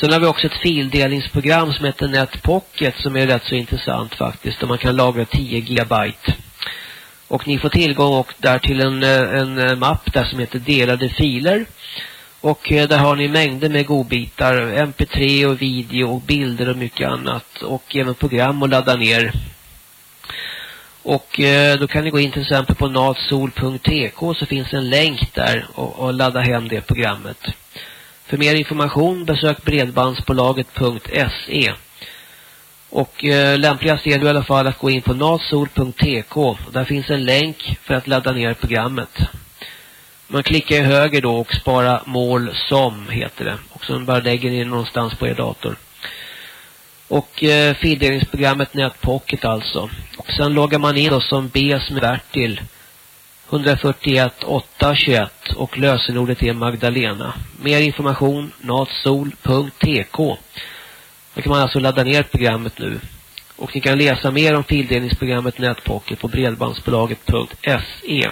Sen har vi också ett fildelningsprogram som heter NetPocket som är rätt så intressant faktiskt. Där man kan lagra 10 gigabyte. Och ni får tillgång och där till en, eh, en eh, mapp där som heter delade filer. Och eh, där har ni mängder med godbitar, mp3 och video och bilder och mycket annat. Och även program att ladda ner. Och eh, då kan ni gå in till exempel på natsol.tk så finns en länk där och, och ladda hem det programmet. För mer information besök bredbandsbolaget.se. Och eh, lämpligast är det i alla fall att gå in på natsol.tk. Där finns en länk för att ladda ner programmet. Man klickar i höger då och spara mål som heter det. Och så bara lägger ni någonstans på er dator. Och eh, fildelningsprogrammet NetPocket alltså. Och sen loggar man in då som B som är Bertil 141 821 och lösenordet är Magdalena. Mer information natsol.tk. Då kan man alltså ladda ner programmet nu. Och ni kan läsa mer om fildelningsprogrammet NetPocket på bredbandsbolaget.se.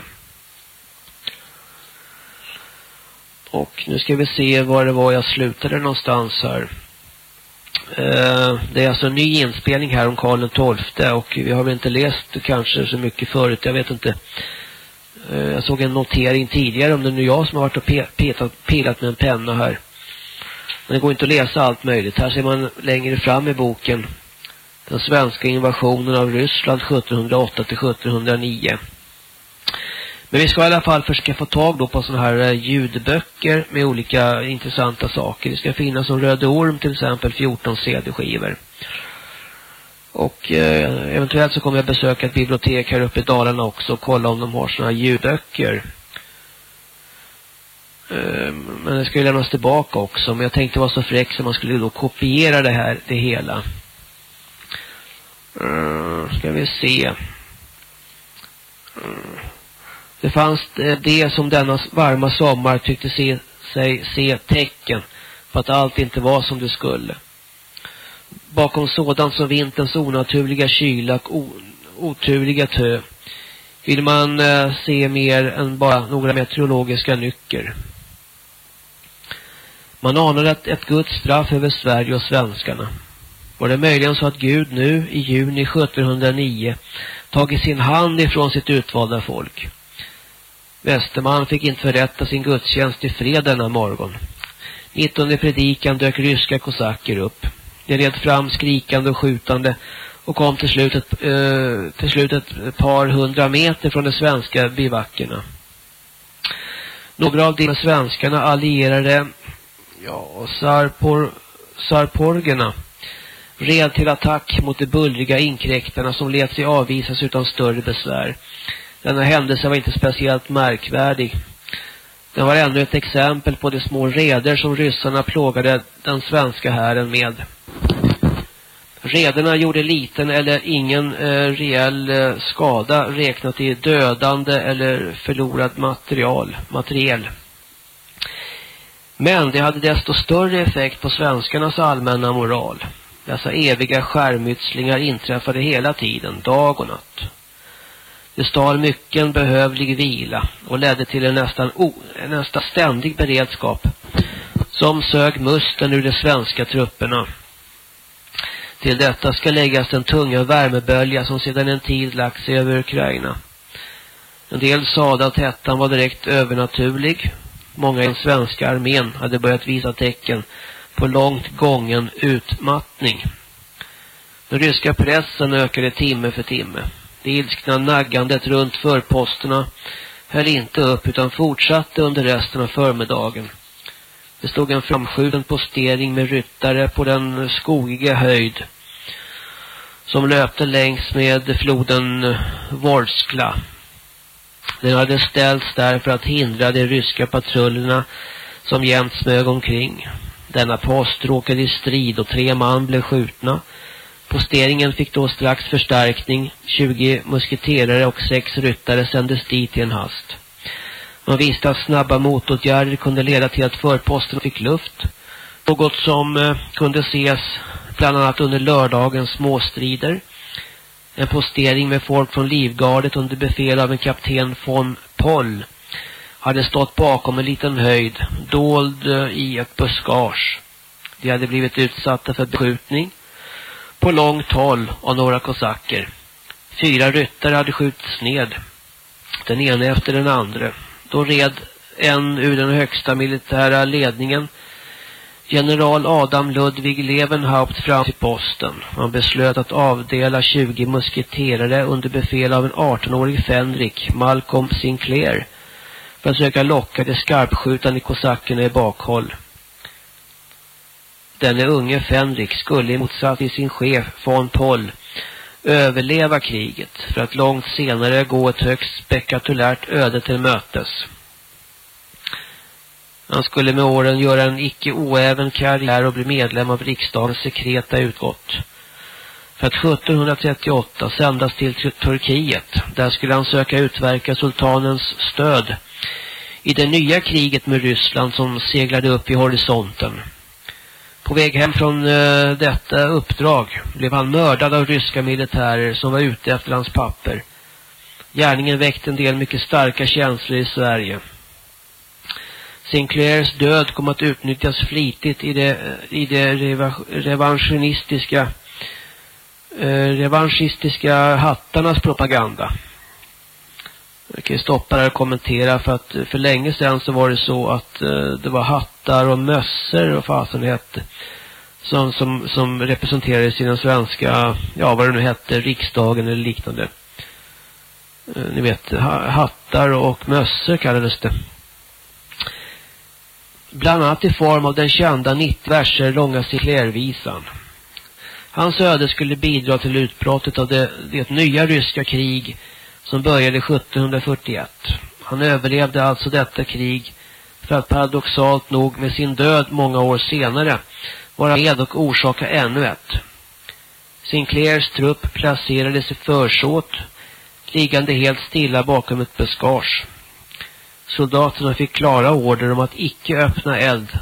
Och nu ska vi se var det var jag slutade någonstans här. Uh, det är alltså en ny inspelning här om Karl XII och vi har väl inte läst kanske så mycket förut, jag vet inte. Uh, jag såg en notering tidigare om det är nu jag som har varit och pe petat, pilat med en penna här. Men det går inte att läsa allt möjligt. Här ser man längre fram i boken den svenska invasionen av Ryssland 1708 till 1709. Men vi ska i alla fall försöka få tag då på sådana här eh, ljudböcker med olika intressanta saker. Det ska finnas som Röde Orm till exempel 14 CD-skivor. Och eh, eventuellt så kommer jag besöka ett bibliotek här uppe i Dalarna också och kolla om de har sådana här ljudböcker. Eh, men det ska ju lämnas tillbaka också. Men jag tänkte vara så fräck så man skulle då kopiera det här, det hela. Uh, ska vi se. Ehm. Det fanns eh, det som denna varma sommar tyckte se, sig se tecken på att allt inte var som det skulle. Bakom sådant som vinterns onaturliga kyla och oturliga tö vill man eh, se mer än bara några meteorologiska nycker. Man anade ett, ett Guds straff över Sverige och svenskarna. Var det möjligen så att Gud nu i juni 1709 tagit sin hand ifrån sitt utvalda folk? Västerman fick inte förrätta sin gudstjänst i fred denna morgon. Mitt under predikan dök ryska kosacker upp. De red fram skrikande och skjutande och kom till slut ett, eh, till slut ett par hundra meter från de svenska bivackerna. Några av de svenskarna allierade ja, sarpor, sarporgerna red till attack mot de bullriga inkräktarna som lät sig avvisas utan större besvär. Denna händelse var inte speciellt märkvärdig. Den var ännu ett exempel på de små reder som ryssarna plågade den svenska hären med. Rederna gjorde liten eller ingen eh, reell eh, skada räknat i dödande eller förlorad material, materiel. Men det hade desto större effekt på svenskarnas allmänna moral. Dessa eviga skärmytslingar inträffade hela tiden, dag och natt. Det stal mycken behövlig vila och ledde till en nästan, o, en nästan ständig beredskap som sög musten ur de svenska trupperna. Till detta ska läggas den tunga värmebölja som sedan en tid lagt sig över Ukraina. En del sade att hettan var direkt övernaturlig. Många i den svenska armén hade börjat visa tecken på långt gången utmattning. Den ryska pressen ökade timme för timme. Det ilskna naggandet runt förposterna höll inte upp utan fortsatte under resten av förmiddagen. Det stod en framskjuten postering med ryttare på den skogiga höjd som löpte längs med floden Vorskla. Den hade ställts där för att hindra de ryska patrullerna som jämt smög omkring. Denna post råkade i strid och tre man blev skjutna. Posteringen fick då strax förstärkning. 20 musketerare och sex ryttare sändes dit i en hast. Man visste att snabba motåtgärder kunde leda till att förposten fick luft. Något som eh, kunde ses bland annat under lördagens småstrider. En postering med folk från livgardet under befäl av en kapten von Poll hade stått bakom en liten höjd, dold eh, i ett buskage. De hade blivit utsatta för beskjutning på långt håll av några kosacker. Fyra ryttare hade skjutits ned. Den ena efter den andra. Då red en ur den högsta militära ledningen General Adam Ludwig Levenhaupt fram till posten. Man beslöt att avdela 20 musketerare under befäl av en 18-årig Fenrik, Malcolm Sinclair, för att söka locka de skarpskjutande kosackerna i bakhåll. Denne unge Fenrik skulle i motsats till sin chef von Poll överleva kriget för att långt senare gå ett högst spektakulärt öde till mötes. Han skulle med åren göra en icke oäven karriär och bli medlem av riksdagens sekreta utgått. För att 1738 sändas till Turkiet. Där skulle han söka utverka sultanens stöd i det nya kriget med Ryssland som seglade upp i horisonten. På väg hem från uh, detta uppdrag blev han mördad av ryska militärer som var ute efter hans papper. Gärningen väckte en del mycket starka känslor i Sverige. Sinclairs död kom att utnyttjas flitigt i det, i det revanchistiska eh, revanchistiska hattarnas propaganda. Jag kan stoppa där och kommentera för att för länge sedan så var det så att eh, det var hattar och mössor och fasenhet som, som, som representerades i den svenska, ja vad det nu hette, riksdagen eller liknande. Eh, ni vet, hattar och mössor kallades det bland annat i form av den kända 90 verser långa Sinclair-visan. Hans öde skulle bidra till utbrottet av det, det nya ryska krig som började 1741. Han överlevde alltså detta krig för att paradoxalt nog med sin död många år senare vara med och orsaka ännu ett. Sinclairs trupp placerades i försåt, liggande helt stilla bakom ett buskage. Soldaterna fick klara order om att icke öppna eld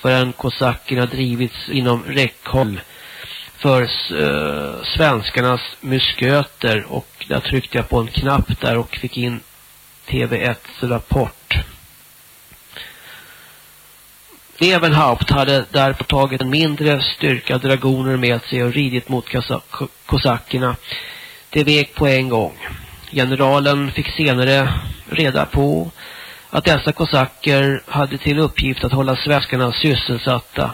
förrän kosackerna drivits inom räckhåll för uh, svenskarnas musköter och där tryckte jag på en knapp där och fick in TV1s rapport. Levenhaupt hade därpå tagit en mindre styrka dragoner med sig och ridit mot kosackerna. Det vek på en gång. Generalen fick senare reda på att dessa kosacker hade till uppgift att hålla svenskarna sysselsatta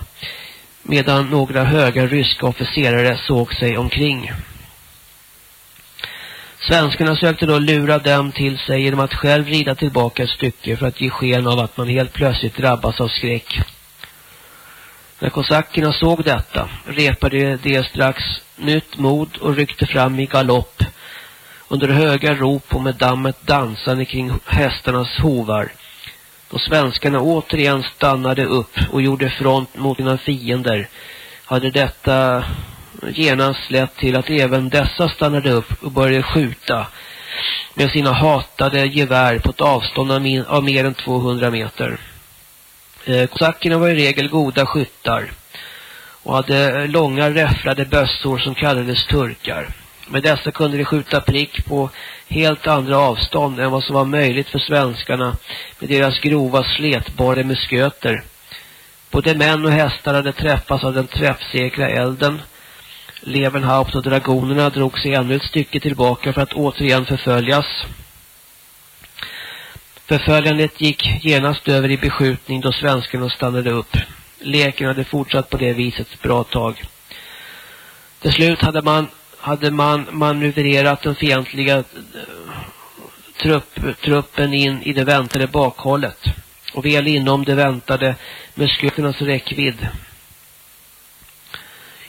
medan några höga ryska officerare såg sig omkring. Svenskarna sökte då lura dem till sig genom att själv rida tillbaka ett stycke för att ge sken av att man helt plötsligt drabbas av skräck. När kosackerna såg detta repade de strax nytt mod och ryckte fram i galopp under höga rop och med dammet dansande kring hästarnas hovar. Då svenskarna återigen stannade upp och gjorde front mot sina fiender hade detta genast lett till att även dessa stannade upp och började skjuta med sina hatade gevär på ett avstånd av, min, av mer än 200 meter. Eh, kosackerna var i regel goda skyttar och hade eh, långa räfflade bössor som kallades turkar. Med dessa kunde de skjuta prick på helt andra avstånd än vad som var möjligt för svenskarna med deras grova sletbara musköter. Både män och hästar hade träffats av den träffsäkra elden. Levenhaupt och dragonerna drog sig ännu ett stycke tillbaka för att återigen förföljas. Förföljandet gick genast över i beskjutning då svenskarna stannade upp. Leken hade fortsatt på det viset ett bra tag. Till slut hade man, hade man manövrerat den fientliga eh, trupp, truppen in i det väntade bakhållet och väl inom det väntade muskulernas räckvidd.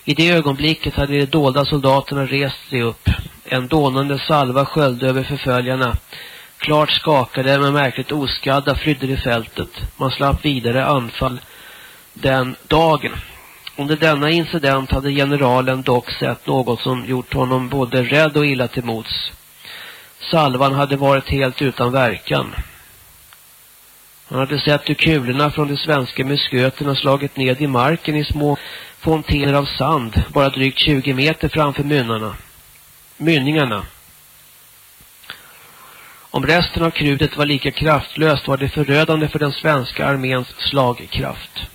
I det ögonblicket hade de dolda soldaterna rest sig upp. En dånande salva sköljde över förföljarna. Klart skakade men märkligt oskadda flydde i fältet. Man slapp vidare anfall den dagen. Under denna incident hade generalen dock sett något som gjort honom både rädd och illa till mots. Salvan hade varit helt utan verkan. Han hade sett hur kulorna från de svenska musköterna slagit ned i marken i små fontäner av sand, bara drygt 20 meter framför mynnarna. mynningarna. Om resten av krutet var lika kraftlöst var det förödande för den svenska arméns slagkraft.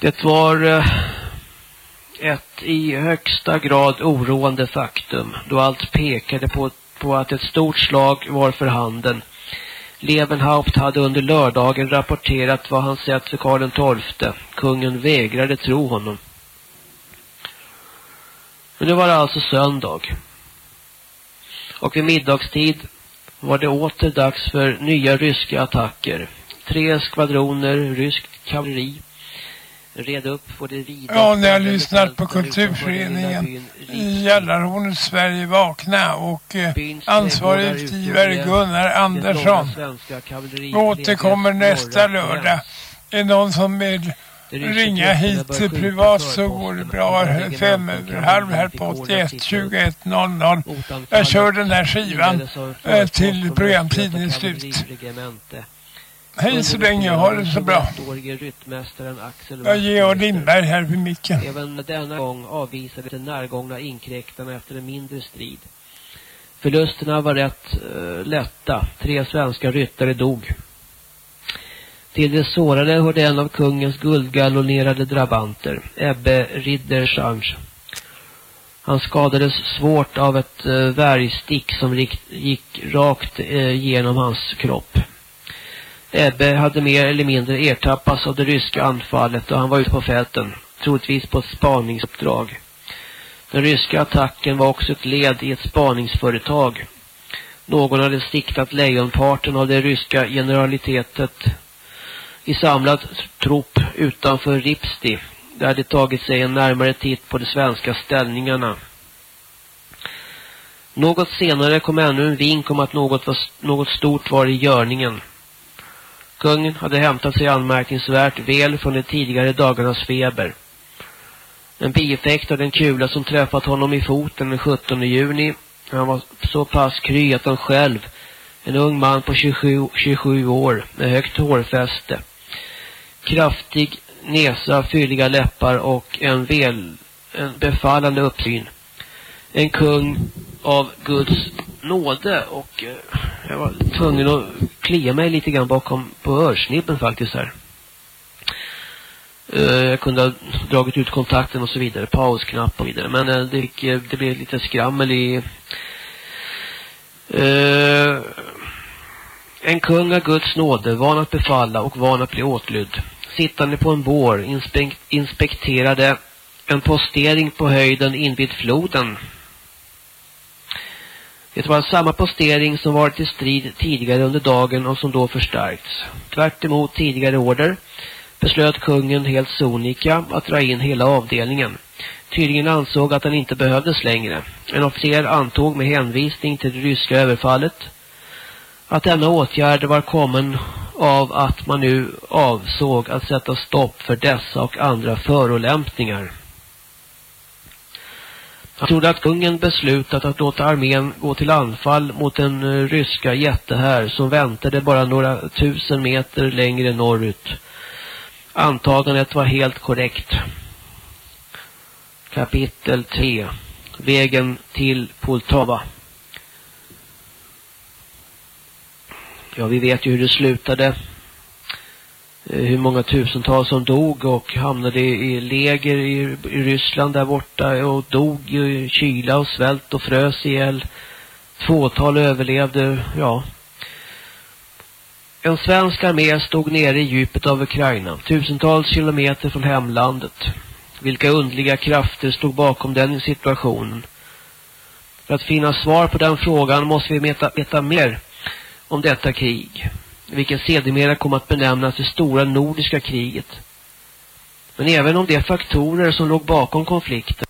Det var eh, ett i högsta grad oroande faktum då allt pekade på, på att ett stort slag var för handen. Levenhaupt hade under lördagen rapporterat vad han sett för Karl XII. Kungen vägrade tro honom. Men nu var det alltså söndag. Och vid middagstid var det åter dags för nya ryska attacker. Tre skvadroner ryskt kavalleri red upp på det vida... Ja, ni har lyssnat på Kulturföreningen i Gällarhornet Sverige vakna och eh, ansvarig utgivare Gunnar Andersson. Återkommer nästa lördag. Är någon som vill ringa hit privat så går det bra. Fem över halv här på 81 21 00. Jag kör den här skivan eh, till programtiden är slut. Hej så länge, Ha det så bra. Jag är Georg Lindberg här vid micken. Även denna gång avvisade de närgångna inkräktarna efter en mindre strid. Förlusterna var rätt uh, lätta. Tre svenska ryttare dog. Till de sårade hörde en av kungens guldgallonerade drabanter, Ebbe Ridderschange. Han skadades svårt av ett eh, uh, värjstick som gick, gick rakt uh, genom hans kropp. Ebbe hade mer eller mindre ertappats av det ryska anfallet och han var ute på fälten, troligtvis på ett spaningsuppdrag. Den ryska attacken var också ett led i ett spaningsföretag. Någon hade siktat lejonparten av det ryska generalitetet i samlad trupp utanför Ripsti, där de tagit sig en närmare titt på de svenska ställningarna. Något senare kom ännu en vink om att något, var, något stort var i görningen. Kungen hade hämtat sig anmärkningsvärt väl från de tidigare dagarnas feber. En bieffekt av den kula som träffat honom i foten den 17 juni. Han var så pass kry att han själv, en ung man på 27, 27 år med högt hårfäste, kraftig näsa, fylliga läppar och en, väl, en befallande uppsyn. En kung av Guds nåde och eh, jag var tvungen att klia mig lite grann bakom på örsnibben faktiskt här. Eh, jag kunde ha dragit ut kontakten och så vidare, pausknapp och vidare. Men eh, det, gick, det blev lite skrammel i... Uh, en kung av Guds nåde, van att befalla och van att bli åtlydd. Sittande på en bår inspek inspekterade en postering på höjden invid floden det var samma postering som varit i strid tidigare under dagen och som då förstärkts. Tvärt emot tidigare order beslöt kungen helt sonika att dra in hela avdelningen. Tydligen ansåg att den inte behövdes längre. En officer antog med hänvisning till det ryska överfallet att denna åtgärd var kommen av att man nu avsåg att sätta stopp för dessa och andra förolämpningar. Han trodde att kungen beslutat att låta armén gå till anfall mot den eh, ryska jättehär som väntade bara några tusen meter längre norrut. Antagandet var helt korrekt. Kapitel 3. Vägen till Poltava. Ja, vi vet ju hur det slutade. Eh, hur många tusentals som dog och hamnade i läger i, i Ryssland där borta och dog i kyla och svält och frös ihjäl. Tvåtal överlevde, ja. En svensk armé stod nere i djupet av Ukraina, tusentals kilometer från hemlandet. Vilka undliga krafter stod bakom den situationen? För att finna svar på den frågan måste vi veta, veta mer om detta krig. Vilket sedermera kom att benämnas det stora nordiska kriget. Men även om de faktorer som låg bakom konflikten